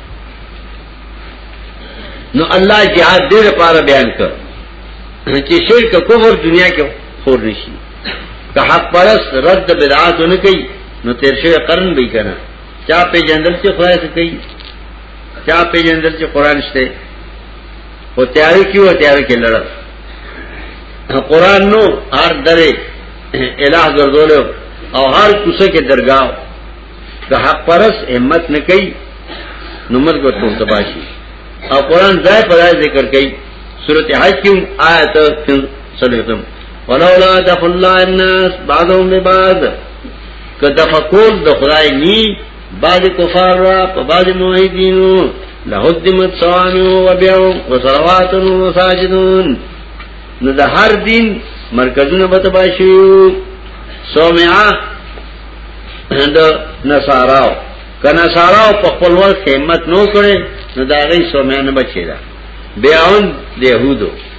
A: نو الله جهاد دې لپاره بیان کړ چې شرک او کفر دنیا کې خور نشي که حق پرست رد بدعات نه کوي نو تیر شوی قرن به کنه چا په جندل کې خدای ته کوي چا په جندل کې قران شته او تیار کیو تیار کې لړ قران نو هر درې الہ ګرځول او هر کوڅه کې درگاہ که حق پرست همت نه کوي نو مرګ ورته تباشي او قران ځای پر ذکر کوي سورته حج کې آیت 3 سلام ولولا دخل الله الناس بعضهم ببعض که تفکر د خدای نی بعض کفار را په بعض موحدینو لهدمت صوامع و بیع و صلوات و مساجدون نو د هر دین مرکزونه به تبا شي صومعه د نصاراو کنا ساراو په خپل وخت همت نو کړي نو دا غي صومعه نه بچی دا بیاون د يهودو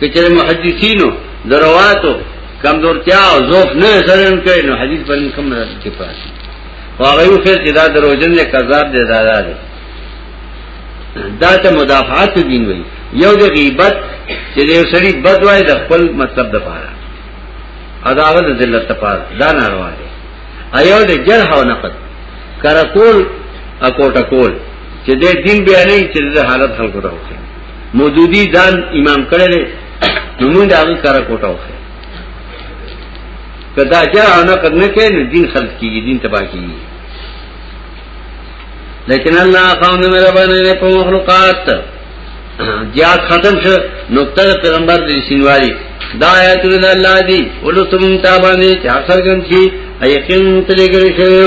A: کچره محدثینو درواتو کمزورتیا او ضعف نه سرن کوي نو حدیث باندې کوم راځي چې پاتې هغه یو خیر چې دا دروژن نه کذاب دی دا دا دی دا ته مدافعات دین وي یو د غیبت چې یو سړي بد وای د خپل مطلب د پاره اداغه د ذلت ته پاره دا نه روانه ایو د جرح او نقد کرکول اکوټ کول چې د دین بیانې چې د حالت خلکو راوځي مودودی ځان امام کړی دی نو موږ دا غو کار کوټه وخه کدا جا نه کرنے کې نو دین خلق کیږي دین تباہ کیږي لیکن الله قوم میرا باندې په مخلوقات جهاد ختم شو نقطه پیغمبر دې سینواری دا آیات الله دی ولتم تابانه چې اکثر ګن شي یقین تلګری شوی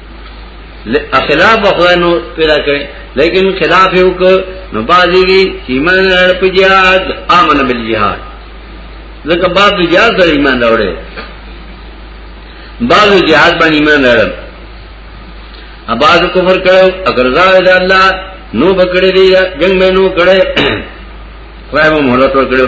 A: خلاف خدای نو پیدا کړي لیکن خلاف یو ک نو بازی کی ایمان لړ په jihad امن بل jihad ځکه باب د jihad سره ایمان راوړي بعض jihad باندې ایمان لړ اباز کفر کړو اگر زاد د الله نو بکړې دی جنگ مې نو کړې خدای مو مهلت ورکړو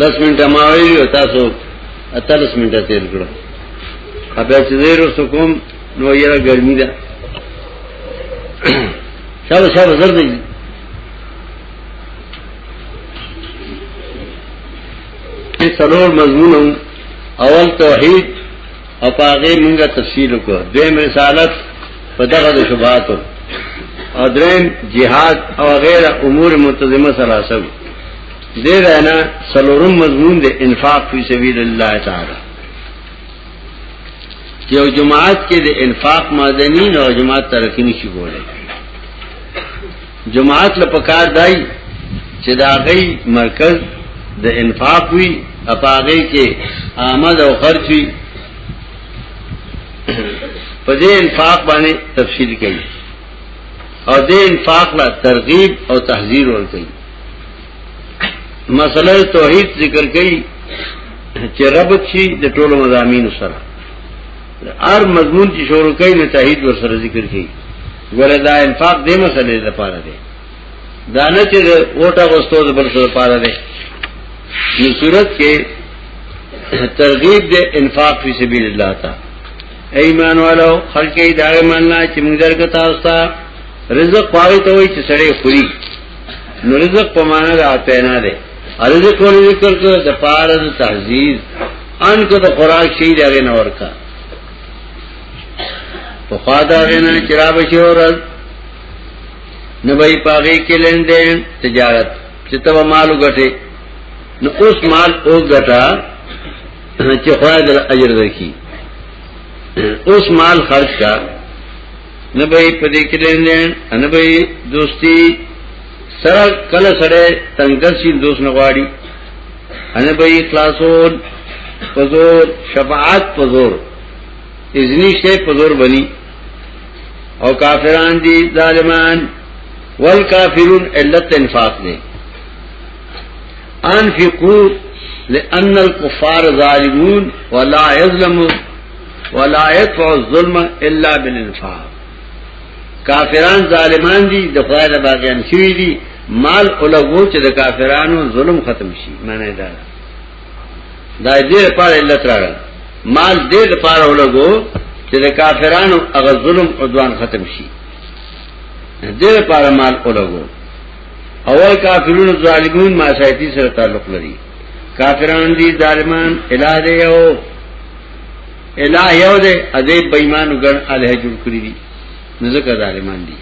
A: لس منټه
B: ما
A: ویلو تاسو اتلس منټه تیر کړو ابیا چې زه رسو کوم نو یې ګرمي ده شابه شابه زر دی سلور مضمون اول توحید او پاغه مونږه تفصیل وکړو دویم رسالت په دغه د شبهاتو او درین جهاد او غیر امور متضمه سلاسل دې رانه سلورم مضمون د انفاق فی سبیل الله تعالی چې او جماعت کې د انفاق مادنی او جماعت ترقی نشي کولای جماعت له پکار دای چې دا غي مرکز د انفاق وی اپاغه کې آمد او خرچ وی په دې انفاق باندې تفصیل کوي او دې انفاق لا ترغیب او تحذير ور کوي مسله توحید ذکر کوي چې رب شي د ټولو مزامین سره ار مضمون چې شروع کوي نو توحید ور سره ذکر کوي ګوره دا انفاق دې مسلې لپاره دی دا نه چې وټه غوستو د بل څه لپاره دی نو صورت کې ترغیب د انفاق فی سبیل الله تا ایمان والو خلق ای دا مننا چې موږ درکو تاسو ته رزق پاره ته وي چې سړی خوري نو رزق په معنا د اپینا دی رزق ولې ذکر کو د پاره د تعزیز ان کو د خوراک شي دا نه ورکا په خاطر نه چرابه شي ورځ نه به پاغي کې لندین تجارت چې ته مالو ګټه نو اوس مال او ګټه چې خدای دې اجر درکې اوس مال خرج کا نه به پدې کې لندین نه به دوستي سره کله سره تنگسی دوست نه غواړي نه به اخلاصول پزور شفاعت پزور اذنی شته پزور بني او کافران دي ظالمان والکافرون علت انفاق دي انفقوا لان الكفار ظالمون ولا يظلمون ولا يدفع الظلم الا بالانفاق کافران ظالمان دي د خدای د باغیان شوی دي مال اولغو چې د کافرانو ظلم ختم شي معنی دا ده دا دې لپاره علت راغله مال دې لپاره ولګو چې د کافرانو هغه ظلم او دوان ختم شي دې لپاره مال ولګو اول کافرون ظالمون ما سایتی سره تعلق لري کافران دي ظالمان الہ دې یو الہ یو دې ا دې بېمانو ګن الہ جوړ کړی دي نو ځکه ظالمان دي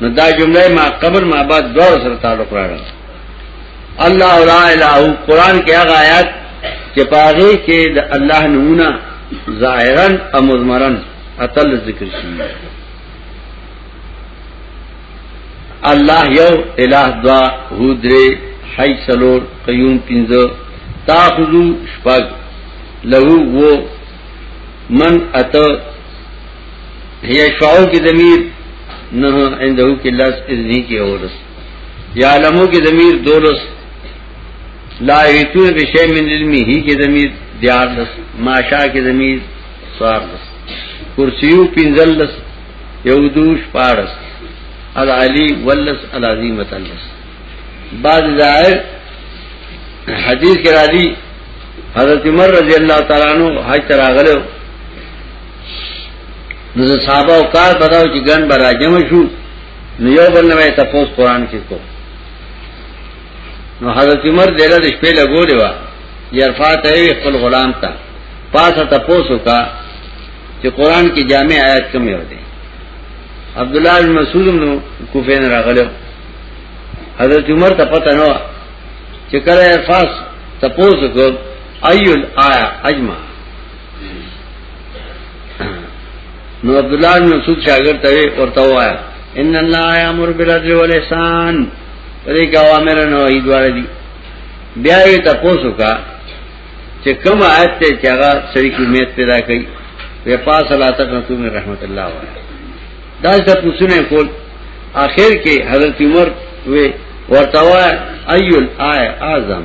A: نو دا جمله ما قبل ما بعد دوه سره تعلق راغله الله لا اله قران کې هغه آیات چې پاره کې د الله نمونه ظاهرا او مضمرن اتل ذکر شي الله یو الہ دوا هو درې حی سلور قیوم پنځه تاخذو شپږ له وو من ات یشفاو کی ضمیر نہ اندہو کی لس اذنی کی اورس یا علمو کی ضمیر دولس لا یتون بشی من علمی ہی کی ضمیر دیار لس ماشا کی ضمیر سوار لس کرسیو پینزل لس یودوش پارس العلی ولس العظیم تلس بعد ظاہر حدیث کرا دی حضرت عمر رضی اللہ تعالیٰ عنہ حج تراغلو نو صحابه او کار بداو چې ګن برا جمع شو نو یو بل نه ته پوس قران کې کو نو حضرت عمر دله د شپې له ګوډه وا یرفات ای خپل غلام ته پاسه ته پوسو کا چې قران کې جامع آیات کوم یو دی عبد الله بن مسعود نو کوفه نه راغلو حضرت عمر ته پته نو چې کله یرفاس تپوس کو ایل آیا اجمع نو عبد الله بن مسعود شاګرد ته ورته وایا ان الله یامر بالعدل والاحسان دې کا اوامر نو ای دواره دي بیا یې تاسو کا چې کوم آیت ته چې هغه سړي کې امید پیدا کړي وې پاس الله تعالی ته من رحمت الله وایا دا څه پوښتنه کول اخر کې حضرت عمر وې ورتوا ایل آیه اعظم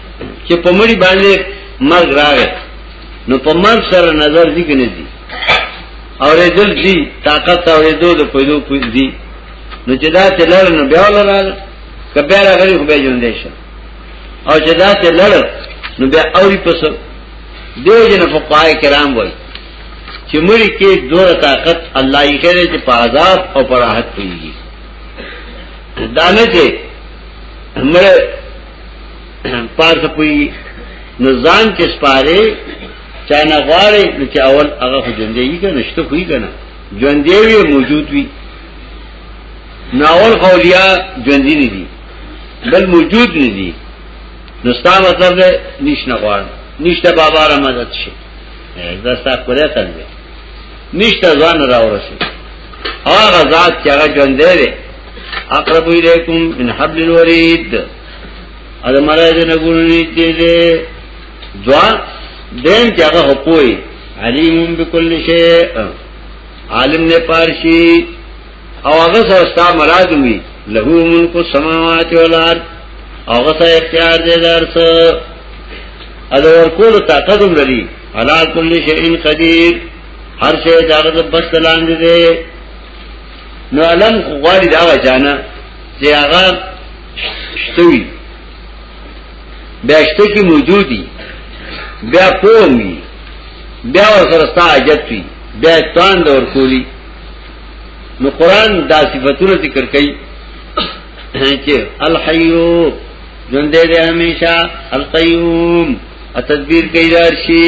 A: چې په مړي باندې مرګ راغی نو په مرګ سره نظر دي کنه دي اور دل دي طاقت اور دو د پیدو پوز دي نو چې دا ته لړ نو بیا لړل کبه راغلی خو به ژوند شي او چې دا ته لړ نو بیا اوري پس دیو جن فقهای کرام وای چې مړي کې دوه طاقت الله یې کړي چې په عذاب او پر راحت پیږي دانه چې مړ پاس پوي نظام کې سپاره چا نه غواړي نو چې اول هغه خو ژوندې یې کنه شته خو یې کنه ژوندې وي موجود وي ناول قولیا ژوندې نه دي بل موجود نه دي نو ستا مطلب دی نش نه غواړ نشته بابا را مدد شي دا ستا کوله تل دی نشته ځان راورسي هغه ذات چې هغه ژوندې وي اقرب الیکم من حبل الورید اده مرای دې نه ګورې نږدې دې دوا دین چې هغه حقوقي علیم بكل شی عالم نه پارشي او هغه سره ستا مراد وي له ملک السماوات والارض هغه سره اختیار دې درس اده ورکول طاقت هم لري علا کل شی قدیر هر شی داغه بس لاندې دی نو علم غواړي دا جانا چې هغه شتوي بیا شته کې موجودي بیا پومي بیا سره ستا حاجت وي بیا تان دور کولی نو قران دا صفاتونه ذکر کوي چې الحیو ژوند دې همیشه القیوم ا تدبیر کوي دارشي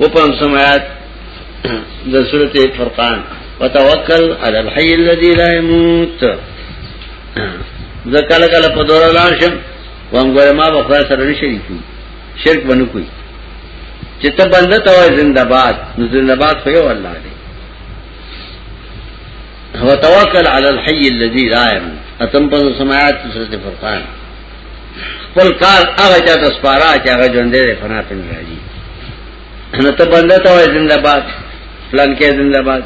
A: و پام سمات د سورت فرقان وتوکل علی الحی الذی لا یموت زکاله کله په دور لاړ شم وام ګوره ما په خدای سره نشي کی شرک باندې کوي چې ته بنده ته وای زنده باد نو زنده باد خو یو الله دی وتوکل علی الحی الذی لا یموت اتم په سمات سورت فرقان خپل کار هغه چا ته سپارا چې هغه ژوند دی فنا ته راځي نو ته بنده ته وای زنده باد پلان کې زنده باد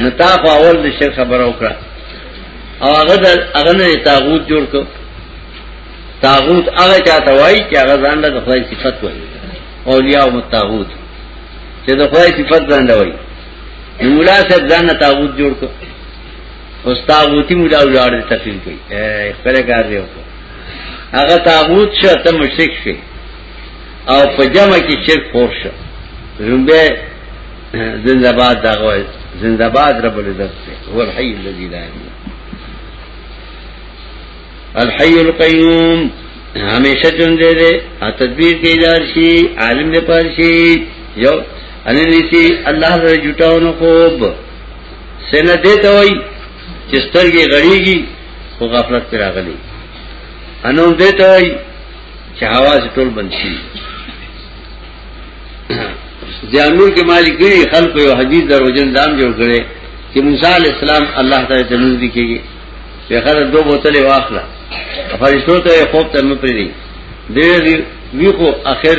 A: نو تا خو اول د شیخ خبر او کړه او هغه د هغه نه تاغوت جوړ کړ تاغوت هغه چا ته وای چې هغه ځان له خدای صفات وای اولیاء او متاغوت چې د خدای صفات ځان وای مولا صاحب ځان ته تاغوت جوړ کړ اوس تاغوتی مولا ولاړ تفهیم کوي خپل کار دی وکړه هغه تاغوت شو ته مشرک شي او په جمع کې شرک خور شو زمبه زنده باد دا غوي زنده باد رب العزت هو الحي الذي لا يموت الحي القيوم همیشه ژوند دی ا تدبیر کې دار شي عالم دې پال شي یو ان دې سي الله سره جټاو نو خوب سنه دې ته وای چې سترګې غړيږي خو غفلت پر راغلي انو دې ته وای چې حواس ټول بند شي ځانور کې مالک دی خلق یو حدیث درو جن دام جوړ کړي چې موسی علی السلام الله تعالی ته نوم لیکيږي په خره دوه بوتلې واخله فرشتو ته خوب ته نه پری دی دی وی خو اخر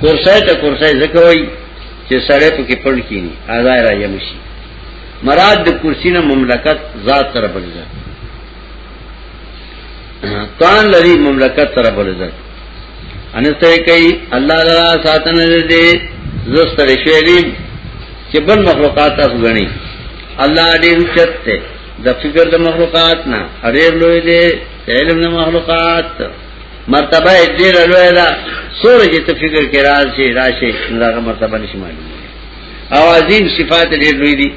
A: کورسای ته کورسای ځکه وایي چې سړی پکې پړ کینی آزاد را یم شي مراد د کرسی نه مملکت ذات سره بلځه تان لري مملکت سره بلځه انسته کوي الله تعالی ساتنه دې زستر شعریم چې بل مخلوقات تاسو غني الله دې چت ته د فکر د مخلوقات نه اړیر لوی دې علم د مخلوقات مرتبه یې ډېره لویه ده سوره چې ته فکر کې راځي راشي دغه مرتبه نشي معلومه او عظیم صفات ډېر لوی دي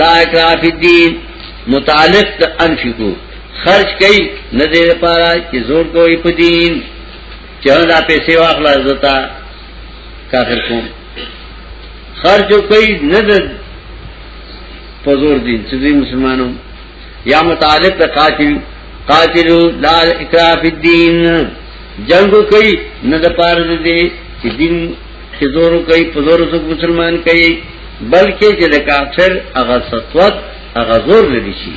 A: لا اکراه فی الدین متعلق د انفقو خرج کئ نه دې لپاره چې زور کوي په دین چې دا پیسې واخلا زتا کافر کوم خرج کوي نه د پزور دین چې مسلمانانو یا متعلق د قاتل قاتلو لا اکراه فی الدین جنگو کئی ندپار دے چی دین چی زورو کئی پزورو سک مسلمان کئی بلکہ چی لکافر اغا سطوت اغا زور لدی شی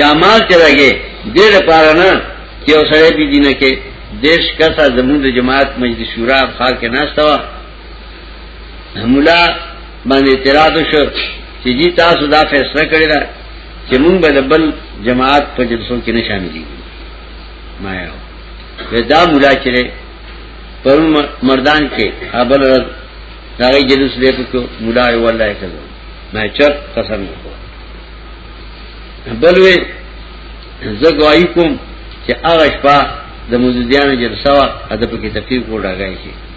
A: یا مال چلا گئے دیر پارنا چی او سرے بی دینہ کے دیش کسا زمون دا جماعت مجلس شورا خار کے ناستوا مولا باندې اعتراض شو چې جی تاسو دا فیصله کړی دا چې مونږ به بل جماعت په جلسو کې نه شامل دي ما یو دا مولا چې پر مردان کې ابل راغی جلوس دې کو مولا یو الله یې کړو ما چر قسم وکړ بلوي زګوای کوم چې هغه شپه د مزدیانو جلسه وا ادب کې تفسیر کوډاږي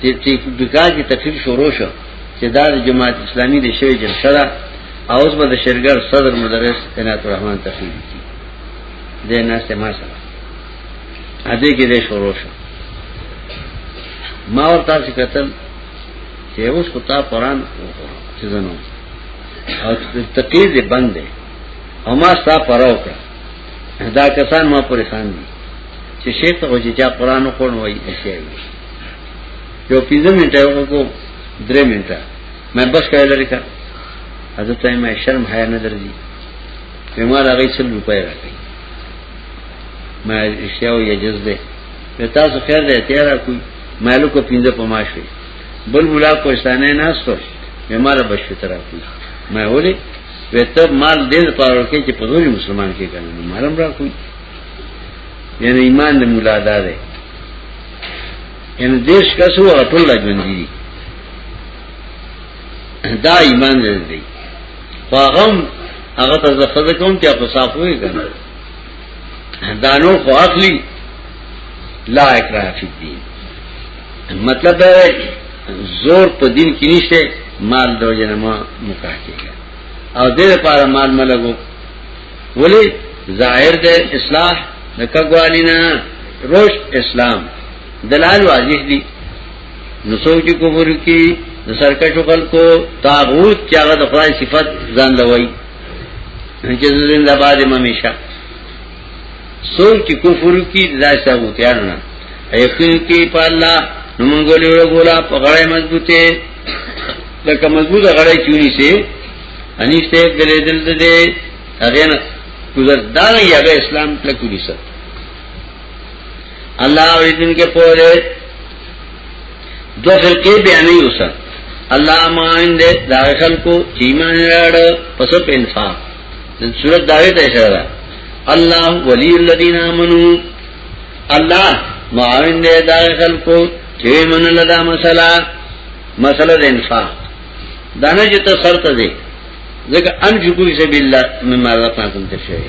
A: چې ټیکټیکا کې تقریر شروع شو چې دا د جماعت اسلامي د شوی جلسه ده او اوس به د شرګر صدر مدرس عنایت الرحمن تقریر کی د ناس ته ما سره ا دې کې د شروع شو ما ورته چې قتل چې اوس کو تا قران چې زنو او تقریر دې بند دی او ما ستا پراو کړ دا کسان ما پرې خان دي چې شیخ ته وځي چې قران وکړ وایي شي یو پینځه منټه یو کو درې منټه مې بس کړی لري کا حضرت مې شرم حیا نه درځي په ما راغی سل روپۍ راکړي ما اشیاء یې جز ده په تاسو خیر ده تیار کوي مالو کو پینځه پماشي بل مولا کوستانه نه سو مې ما را بشو تر کوي مې ولې وته مال دې پاره کې چې په دوی مسلمان کې کنه مالم را کوي یعنی ایمان د مولا دار دی یعنی دیش کسو هغه ټول لا ژوند دي دا ایمان دی خو هغه هغه ته زخه کوم چې په صاف وي کنه دا نور خو اخلي لا اکراه فی الدین مطلب دا زور په دین کې نشته مال دوجنه ما مکاه کېږي او دې لپاره مال ملګو ولی ظاهر ده اصلاح نکگوالینا روش اسلام دلال واضح دی نسو کی کفر کی نسرکش خلقو تاغوت چاگا دخوائی صفت زان لوائی چې زنده باد ممیشه سوچ چې کفر کی دای سبوت یارنا یقین کی په الله نو مونږ له وګولا په غړې مضبوطه لکه مضبوطه غړې چونی سي انیشته ګلې دل دې هغه نه ګذر دا نه یغه اسلام ته کوي سر الله او دین کې پوره دو فرقه بیانې اوسه الله مان دې دا خلکو چې ایمان راړ پس په انفاق د صورت داوی ته اشاره ده الله ولی الذین آمنو الله معاون دې دا خلکو چې من لدا مسله مسله د انفاق دانه چې ته سر ته دی ځکه ان شکر سبیل الله مما رزقناکم تشوي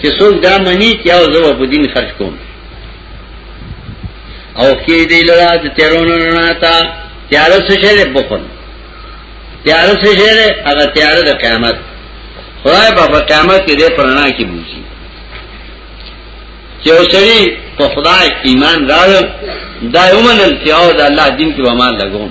A: چې څوک دا منی چې او زه په دین خرج کوم او کې دی لرا د تیرونو نه تا تیار څه شری بخون تیار څه شری هغه تیار د قیامت خدای په قیامت کې دې پرانا کې بوزي چې اوسري په خدای ایمان راوړ دا یومنل چې او د الله دین کې به مان لګوم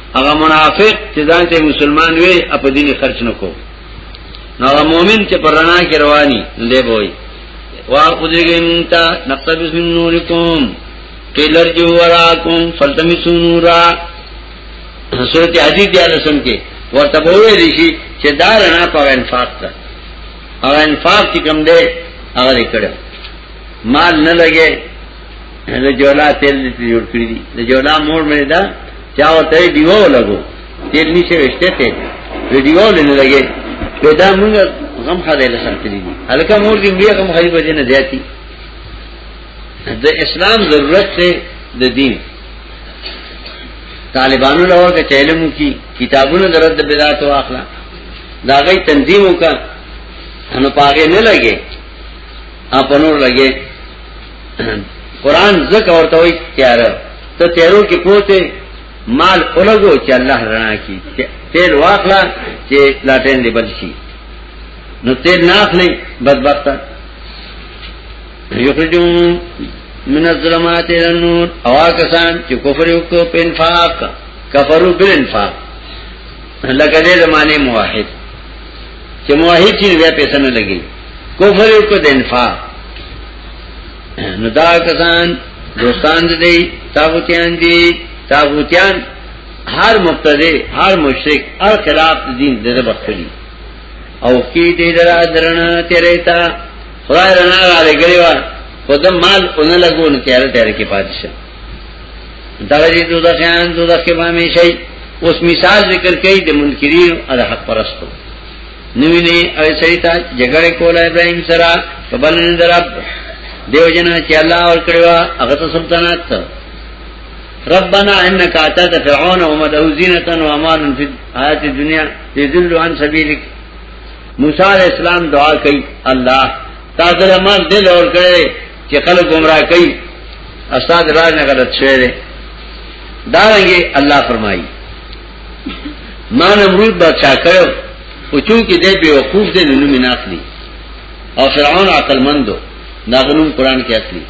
A: هغه منافق چې ځان ته مسلمان وي په دین خرج نکو نو هغه مؤمن چې پر رڼا کې رواني دی وای وا قدرګم تا نقتبس من نورکم قیلر جو وراکم فلتمسو نورا سورت حدید یا لسم کې ورته وویل شي چې دا رڼا په انفاق ده هغه انفاق چې کوم دی هغه کړه مال نه لګي د جولا تیل دې جوړ کړی دي د جولا مور مې دا چا ورته دیو لګو تیل نشه وشته ته ویډیو لنه لګي پیدا موږ غم خاله له سره کړی دي هلکه مور دې بیا غم خاله بجې نه دیاتی د اسلام ضرورت ته د دین طالبانو لور کې چیلمو کی کتابونو درد د بدعت او اخلا دا غي تنظیمو کا نو پاګه نه لګي اپنور لګي قران زکه ورته وي تیار ته تیرو کې پروته مال اولګو چې الله رڼا کی تیل واخلا چې لاټین دی بل شي نو تیل ناخلی بدبخت یخرجون من الظلمات الى النور او کسان چې کفر وکړ په انفاق کفرو بل انفاق لکه دې زمانه موحد چې موحد چې بیا پیسې نه لګي کفر یو کد انفاق ندا کسان دوستان دی تاغوتیان دی تاغوتیان هر مبتدی هر مشرک هر خلاف دین دغه بخلی او کی دې درا درنه تیرې تا خدای رڼا را لګلی و خدای مال اون لګو نه تیار تیار کې پاتشه دا دې دوه ځان دوه کې باندې شي اوس مثال ذکر کوي د منکرین او حق پرستو نوینه او سړیتا جګړه کوله ابراهیم سره په بلنه درب دیو جن چې الله اور کړو هغه ته سلطنت ربنا انك اتيت فرعون ومده زينه وامالا في الحياه الدنيا يذل عن سبيلك موسی علیہ السلام دعا کوي الله تاسو له مال دل اور کړي چې خلک گمراه کوي استاد راز نه غلط شوی دی دا رنګي الله فرمایي ما نمرود بادشاہ کړو او چونکی دی به وقوف دی نو نوم ناخلی او فرعون عقل مندو دا غنوم قران کې اصلي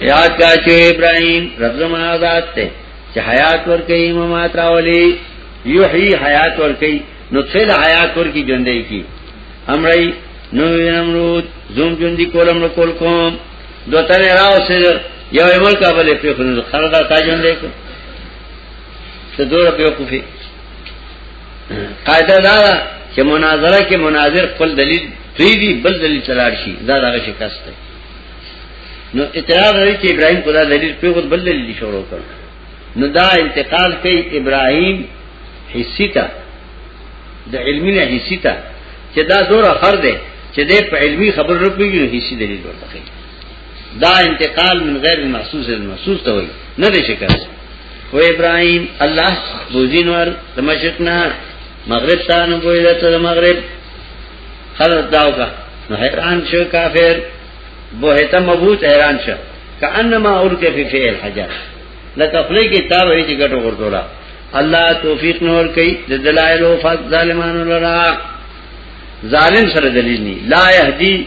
A: یاد کا چې ابراهيم رب زما ذات ته چې حیات ور کوي ممات راولي یحیی حیات ور کوي نو څل حیات ور کی ژوندۍ کی امرای نو نمرود زوم ژوندۍ کولم نو کول کوم دوتنه راو سره یو عمل کابل په خنځ خردا تا ژوندۍ کو څه دوره په وقفه قاعده دا ده چې مناظره کې مناظر خپل دلیل پریدي بل دلیل تلار شي دا دغه شکست دی نو اعتراض لري چې ابراهيم خدا دلیل په خود بل دلیل شروع کړ نو دا انتقال کوي ابراهيم حصي ته د علمي نه حصي ته چې دا زور خر دی چې د علمي خبرو په یوه حصي دلیل ورته کوي دا انتقال من غیر المحسوس المحسوس ته وای نه دي شکر و ابراهيم الله بوزینور د مشرق نه مغرب ته نه بوله ته د مغرب خلک داو کا نو حیران شو کافر بوهته مبوت حیران شو کانما الکه فی فی الحجر لکه خپل کتاب هیڅ ګټو ورته الله توفیق نور کوي د دلایل او فضل ظالمانو لرا ظالم سره دلیل نه لا يهدي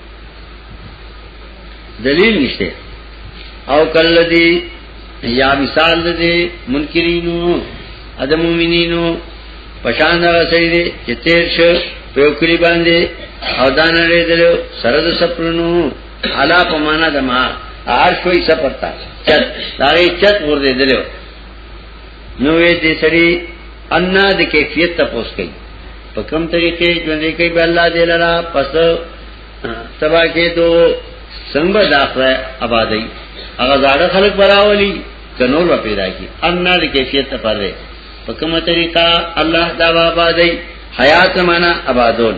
A: دلیل نشته او کله دی یا مثال دی منکرینو ادم مومنینو پشان دا سړي دی چې تیر شو په وکړي باندې او دان لري دلو سره د سپرونو علا په معنا د ما هر شوي سپرتا چت داري چت ور دي دلو نو وې دې سړي ان د کیفیت تپوس کوي په کوم طریقې ژوند کوي به الله دې لرا پس تبا کې دو څنګه داخله آبادی هغه زړه خلک براولي کنور و پیدا کی ان د کیفیت تپره په کومه طریقه الله دا آبادی حیات معنا آبادون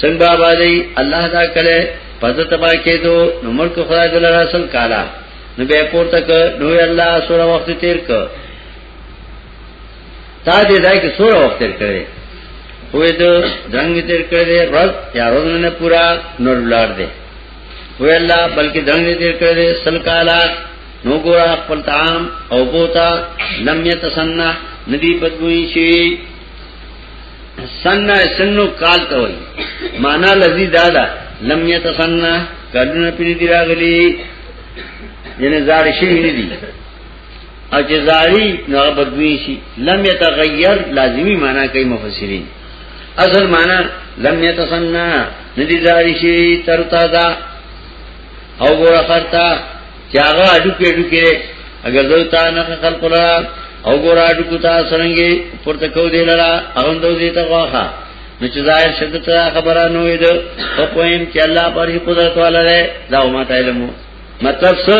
A: څنګه آبادی الله دا کړي پس تبا کې دو نو ملک خدای دې لرا اصل کالا نو بیا پورته ک نو الله سره وخت تیر ک تا دې ځای کې سره وخت تیر کړې وې ته درنګ تیر کړې ورځ یا ورځ نه پورا نور ولار دې وې الله بلکې درنګ تیر کړې سل کالا نو ګور خپل تام او بوتا لم يتسنى ندی بدوي شي سننا سنو کال ته وای معنا لذي دادا لم يتسننا کډنه پری دی راغلی ینه زار شي نه دي او چې زاری نو بدوی شي لم يتغير لازمی معنا کوي مفسرین اصل معنا لم يتسننا ندی زاری شي تر تازه او ګور خرتا چې هغه اډو کې اډو کې اگر زه تا نه خلق لرا او ګور اډو کو تا سرنګي پورته کو دی لرا هغه دوی دې ته واخا نو چې ظاهر شدت خبره نه وي ده په پوین چې الله پر هي قدرت والا دی دا ما ته علم مطلب څه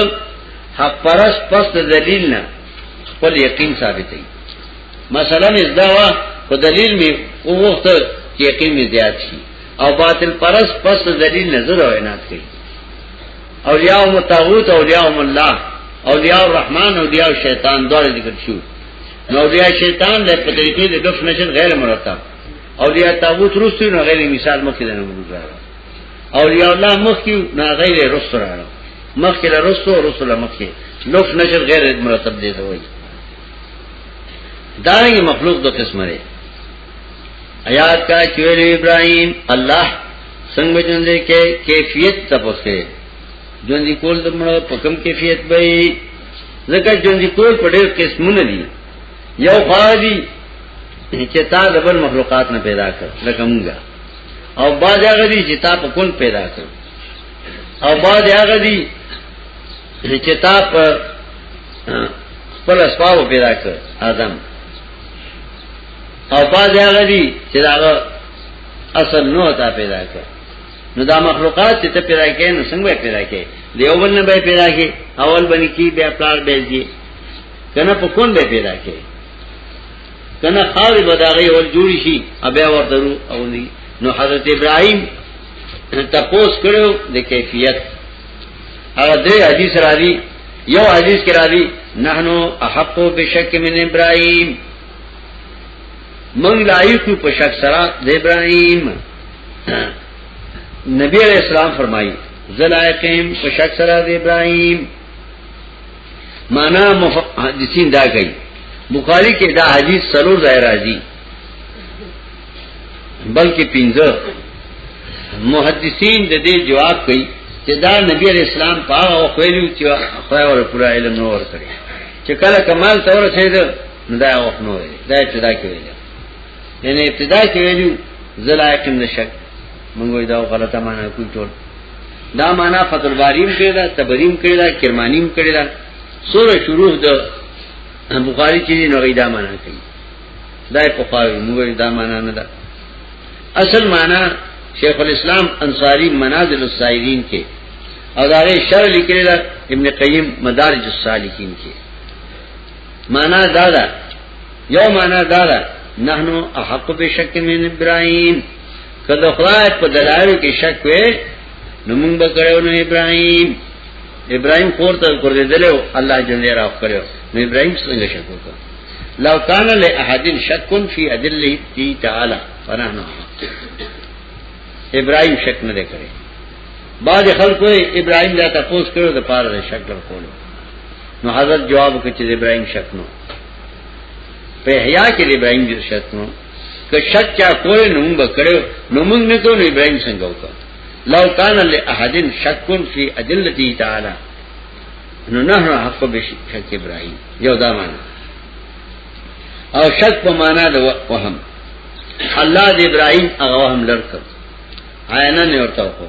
A: حق پرس پس دلیل نه خپل یقین ثابتې مثلا از دا وا په دلیل می او وخت یقین می زیات شي او باطل پرس پس دلیل نظر او عنایت کوي اولیاء هم طاغوت اولیاء هم الله اولیاء الرحمن اولیاء شیطان دوړ ذکر شو نو اولیاء شیطان له په طریقې د دف نشن غیر مرتب اولیاء طاغوت رسو نو غیر مثال مخکې نه موجود راغله اولیاء الله مخکې نه غیر رسو راغله مخکې له رسو رسو له مخکې لوف نشر غیر مرتب دی ته وایي دا یې مخلوق د قسمه ايات کا چويل ابراهيم الله څنګه به ژوند کې کیفیت تپوسه ژوند کول د مړو په کم کیفیت به ځکه ژوند کول په ډېر قسمونه دي یو خالی چې تا د بل مخلوقات نه پیدا کړ لکه مونږه او باز هغه دي چې تا په کون پیدا کړ او باز هغه دي چې تا په خپل اسباب پیدا کړ آدم او باز هغه دي چې دا اصل نو تا پیدا کړ نو دا مخلوقات چې ته پیدا کړې نو څنګه پیدا کړې دیو بل نه به پیدا کړې اول باندې کی بیا پلار به دي کنه په کون به پیدا کړې کنه خاوی بداغي ول جوړی شي بیا ورته او نو حضرت ابراهيم تپوس کړو د کیفیت هغه دې حدیث را دي یو حدیث کې را دي نحنو احقو بشک من ابراهيم من لائقو پا شک سرا دا ابراہیم نبی علیہ السلام فرمائی زلائقیم پا شک سرا دا ابراہیم مانا محدثین دا گئی بخاری کے دا حدیث سلور دا راضی بلکہ پینزر محدثین دا دے جواب کئی چې دا نبی علیہ السلام پاوه او خویلو چې خواه ور پورا علم نور کړی چې کله کمال تور سید نو دا وخت نو ویل دا ابتدا کې ویل یعنی ابتدا کې ویلو زلایقم نشک مونږ دا غلطه معنا کوی ټول دا معنا فتل باریم کړی دا تبریم کړی دا کرمانیم کړی دا سوره شروع د بخاری چې نو غیدا معنا کوي دا په خاوی مونږ دا معنا نه ده اصل معنا شیخ الاسلام انصاری منازل السائرین کې او دا شر لیکلی دا ابن قیم مدارج السالکین کې معنا دا ده یو معنا دا ده نحنو احق په شک من ابراهيم کله خدای په دلایل کې شک وې نو موږ به کړو نو ابراهيم ابراهيم کور ته کور دې دلو الله جل جلاله کړو نو ابراهيم څنګه شک وکړ لو کان له احد شک فی ادله تی تعالی فنحنو ابراهيم شک نه کړي بعض خلکو ابراهيم دا تاسو کړو د پاره شک لر کولو نو حضرت جواب وکړ چې ابراهيم شک نو په احیا کې ابراهيم جو شک نو که شک چا کول نو موږ کړو نو موږ نه کوو ابراهيم څنګه وکړ لو کان له احدن شک فی ادلتی تعالی نو نه حق به شک ابراهيم یو دا معنی او شک په معنا د وهم الله د ابراهيم هغه وهم لړکړ عینا نه ورته وکړ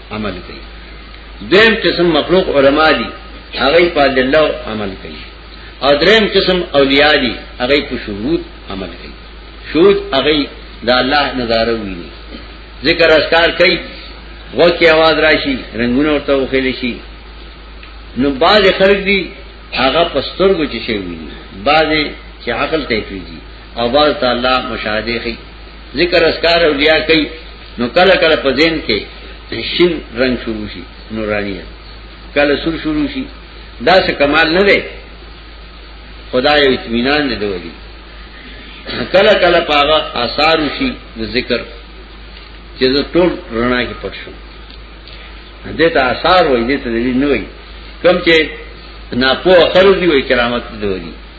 A: عمل کوي دیم قسم مخلوق علما دي هغه په دلو عمل کوي او دریم قسم اولیاء دي هغه په شهود عمل کوي شهود هغه د الله نظاره ویني ذکر اسکار کوي وکی आवाज راشي رنگونه ورته وخیل شي نو باز خلک دي هغه پسترګو چې شي ویني باز چې عقل ته پیږي او باز تعالی مشاهده کوي ذکر اسکار او دیا کوي نو کله کله په ذهن کې شین رنگ شروع شي نورانیه کله سور شروع شي دا څه کمال نه دی خدای اطمینان نه دی کله کله پاغه آثار شي د ذکر چې زه ټول رڼا کې پټ شم دې ته آثار وای دې ته دې نه وای کم چې ناپوه خرو دی وای کرامت دی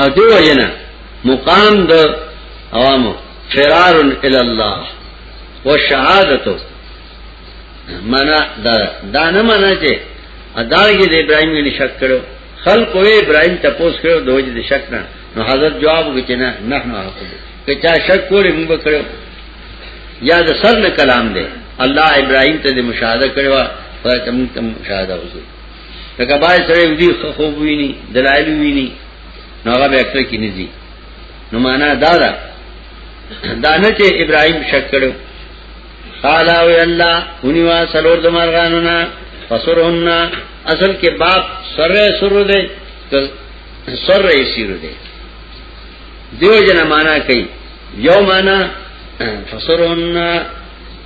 A: او دی وجنا مقام د عوامو فرار الى الله وشهادتو منا دا دا نه منا چې ادارګي د ابراهيم نه شک کړو خلق او ابراهيم ته پوس کړو دوج د شک نه نو حضرت جواب وکینا نه نه حقو که چا شک کولې موږ کړو یا د سر نه کلام دی الله ابراهيم ته د مشاهده کړو فاتم تم مشاهده وکړو لکه باید سره ودی خوب ویني دلایل ویني نو هغه به اکثر کې نږي نو معنا دا ده دا نه چې ابراهيم شک کړو قال او الله هنيوا سلور د مرغانونا فسرهن اصل کې باب سره سره ده سره یې سره ده دیو جن معنا کوي یو معنا فسرهن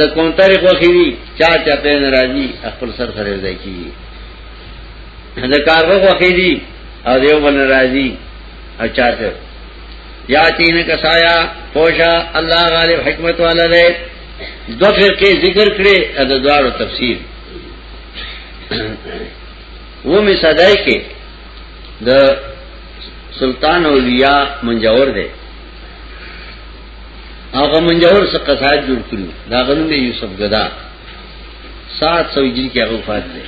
A: د کوم طریق وخیری چا چا په ناراضي خپل سر سره ځای کیږي د کارغه وخیری او دیو بل ناراضي او چا ته یا تین کسایا پوشا الله غالب حکمت والا دی دو فرقه ذکر کړي د دوارو تفسیر و می صدای کې د سلطان اولیاء منجور دی هغه منجور څخه قصاید جوړ کړو دا غنوم یې یوسف غدا 700 هجری کې هغه وفات دی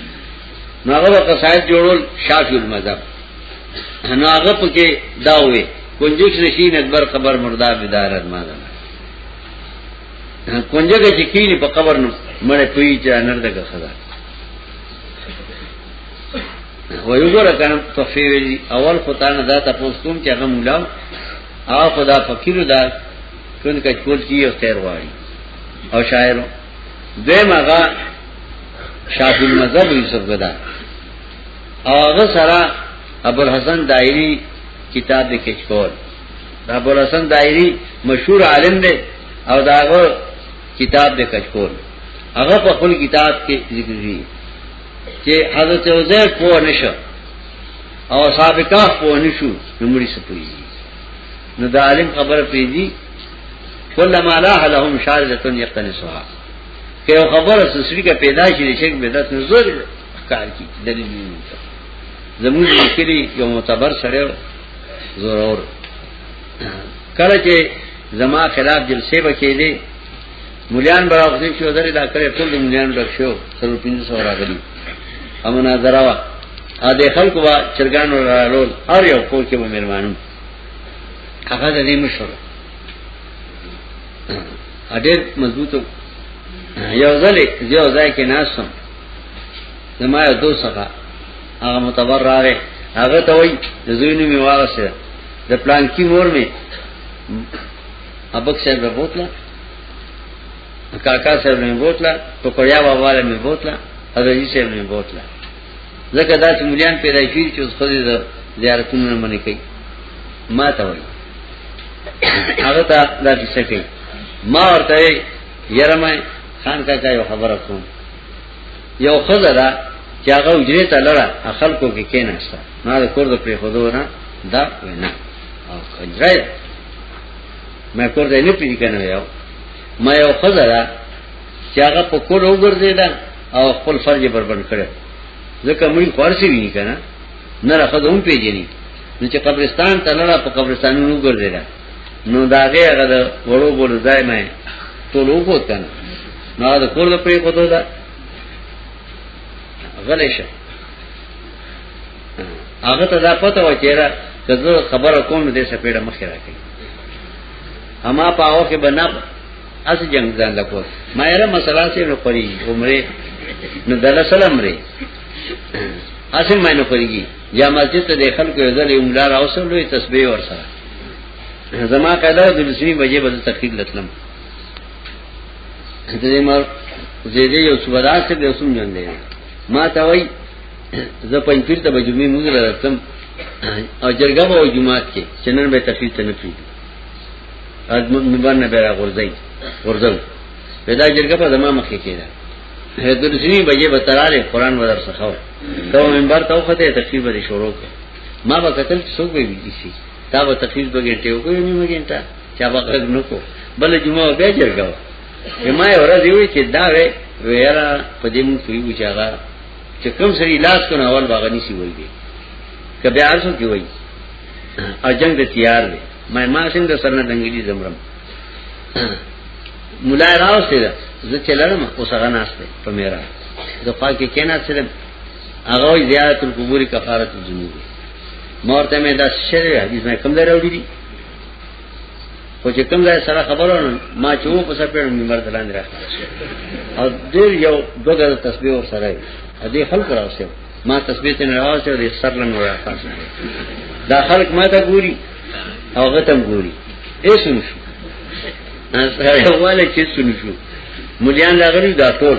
A: نو هغه قصاید جوړول شافعی المذهب نو هغه پکې دا وې کنجوس نشین اکبر قبر مردا بدار ادمه ده کنجګه چې کینی په قبر نو مړ پی چې نر دغه خدا ویوګره کنه تفسیر اول خدای نه دا تاسو کوم چې هغه مولا او خدا فقیر دا کون کچ کول کی او خیر غواړي او شاعر دوی مغا شافی المذهب یوسف غدا او هغه سره ابو الحسن دایری کتاب د کچ کول دا ابو الحسن دایری مشهور عالم دی او داغه کتاب د کچ کول هغه په خپل کتاب کې ذکر دی چې حضرت عزیر کو نشه او سابقا په نشو نمړي سپوي نو د عالم خبره پیږي کله ما لا لهم شارزتون یقنسوها که یو خبره سسری کا پیدا شي د شرک بدعت نزول کار کی دلیل نه زموږ لیکلي یو معتبر سره ضرور کله چې زما خلاف جلسه وکړي مليان براو دې چې ودرې دا کړې ټول مليان ډک شو سر 1500 راغلي امنا دراوا ا دې خلکو وا چرګانو رالول هر یو کو کې به مېرمانو هغه دې مشور ا دې مضبوطو یو ځل یو ځای کې ناسم زما یو دوست هغه هغه متبر راغی هغه ته وای د زوینو می واغسه د پلان کی مور می ابک صاحب بوتله کاکا صاحب نے بوتلا تو کوریا بابا نے بوتلا حضرت صاحب نے بوتلا زکه دا چې مليان پیدا شي چې اوس خدای د زیارتونو نه منې کوي ما ته وایي هغه ته دا څه کوي ما ورته یره مې خان کا یو خبره کوم یو خزرا چې هغه اجرې ته لړه خلکو کې کېناسته ما د کور د پرې خودو نه دا وینا او کنجره مې کور دې نه پیډی کنه یو ما یو خزره چې هغه په کور وګرځیدا او خپل فرج بربند کړ ځکه موږ خورسي ویني کنه نه راخه دوم پیژني نو چې قبرستان ته نه په قبرستانونو وګرځیدا نو داغه هغه د وړو بول ځای مې ټول وګوت کنه نو دا کور د پرې کوته دا غلې شه هغه ته دا پته و چیرې کله خبره کوم دې سپېړه مخې راکې اما پاو کې بنا اس جنگ ځان لکو ما یې مسله سي نو پري عمره نو دل سلام ری اسم مینو پريږي یا مسجد ته دخل کو یزل عمره راوسم لوی تسبیح ور سره زما قاعده د لسمی بجې بدل تقریر لتلم دې مر زیدې یو صبح راځي به اوسم جن دی ما ته وای زه په انفیر ته بجومې موږ راځم او جرګه به جمعات کې چنن به تفصیل ته نه پیږي از منبر نه به غورځي غورځم پیدا جرګه په زما مخې کېده درځنی بجې به تراله قران و درس خو ته منبر ته وخته تفصیل به شروع کړ ما به قتل څوک به وي شي تا به تفصیل به ګټه وکړي نیمه ګنټه چا به غږ نکو بل جمعه به جرګه ما یې ورځ وی چې دا وې ویرا په دې مون کوي چې هغه چې کوم سړي لاس کو نه اول باغ نيسي وای دی کبه ارزو کې وای او جنگ ته تیار دی مې ما سین د سرنه دنګلی زمرم مولا راوسته ده زه چلرم اوس هغه ناشته په میرا د خوا کې کینا سره هغه زیارت القبور کفاره الذنوب مورته مې دا شری حدیث مې کوم درو دي خو چې کوم ځای سره خبرو ما چې وو په سپېړم منبر ته لاندې راځم او ډېر یو دغه تسبیح ور سره ا دې خلق راوسته ما تسبیح ته نه راوسته او دې سر لن راځم دا خلق ما ته ګوري او غتم ګوري اے سن شو سره واله چې سن شو مليان لاغري دا ټول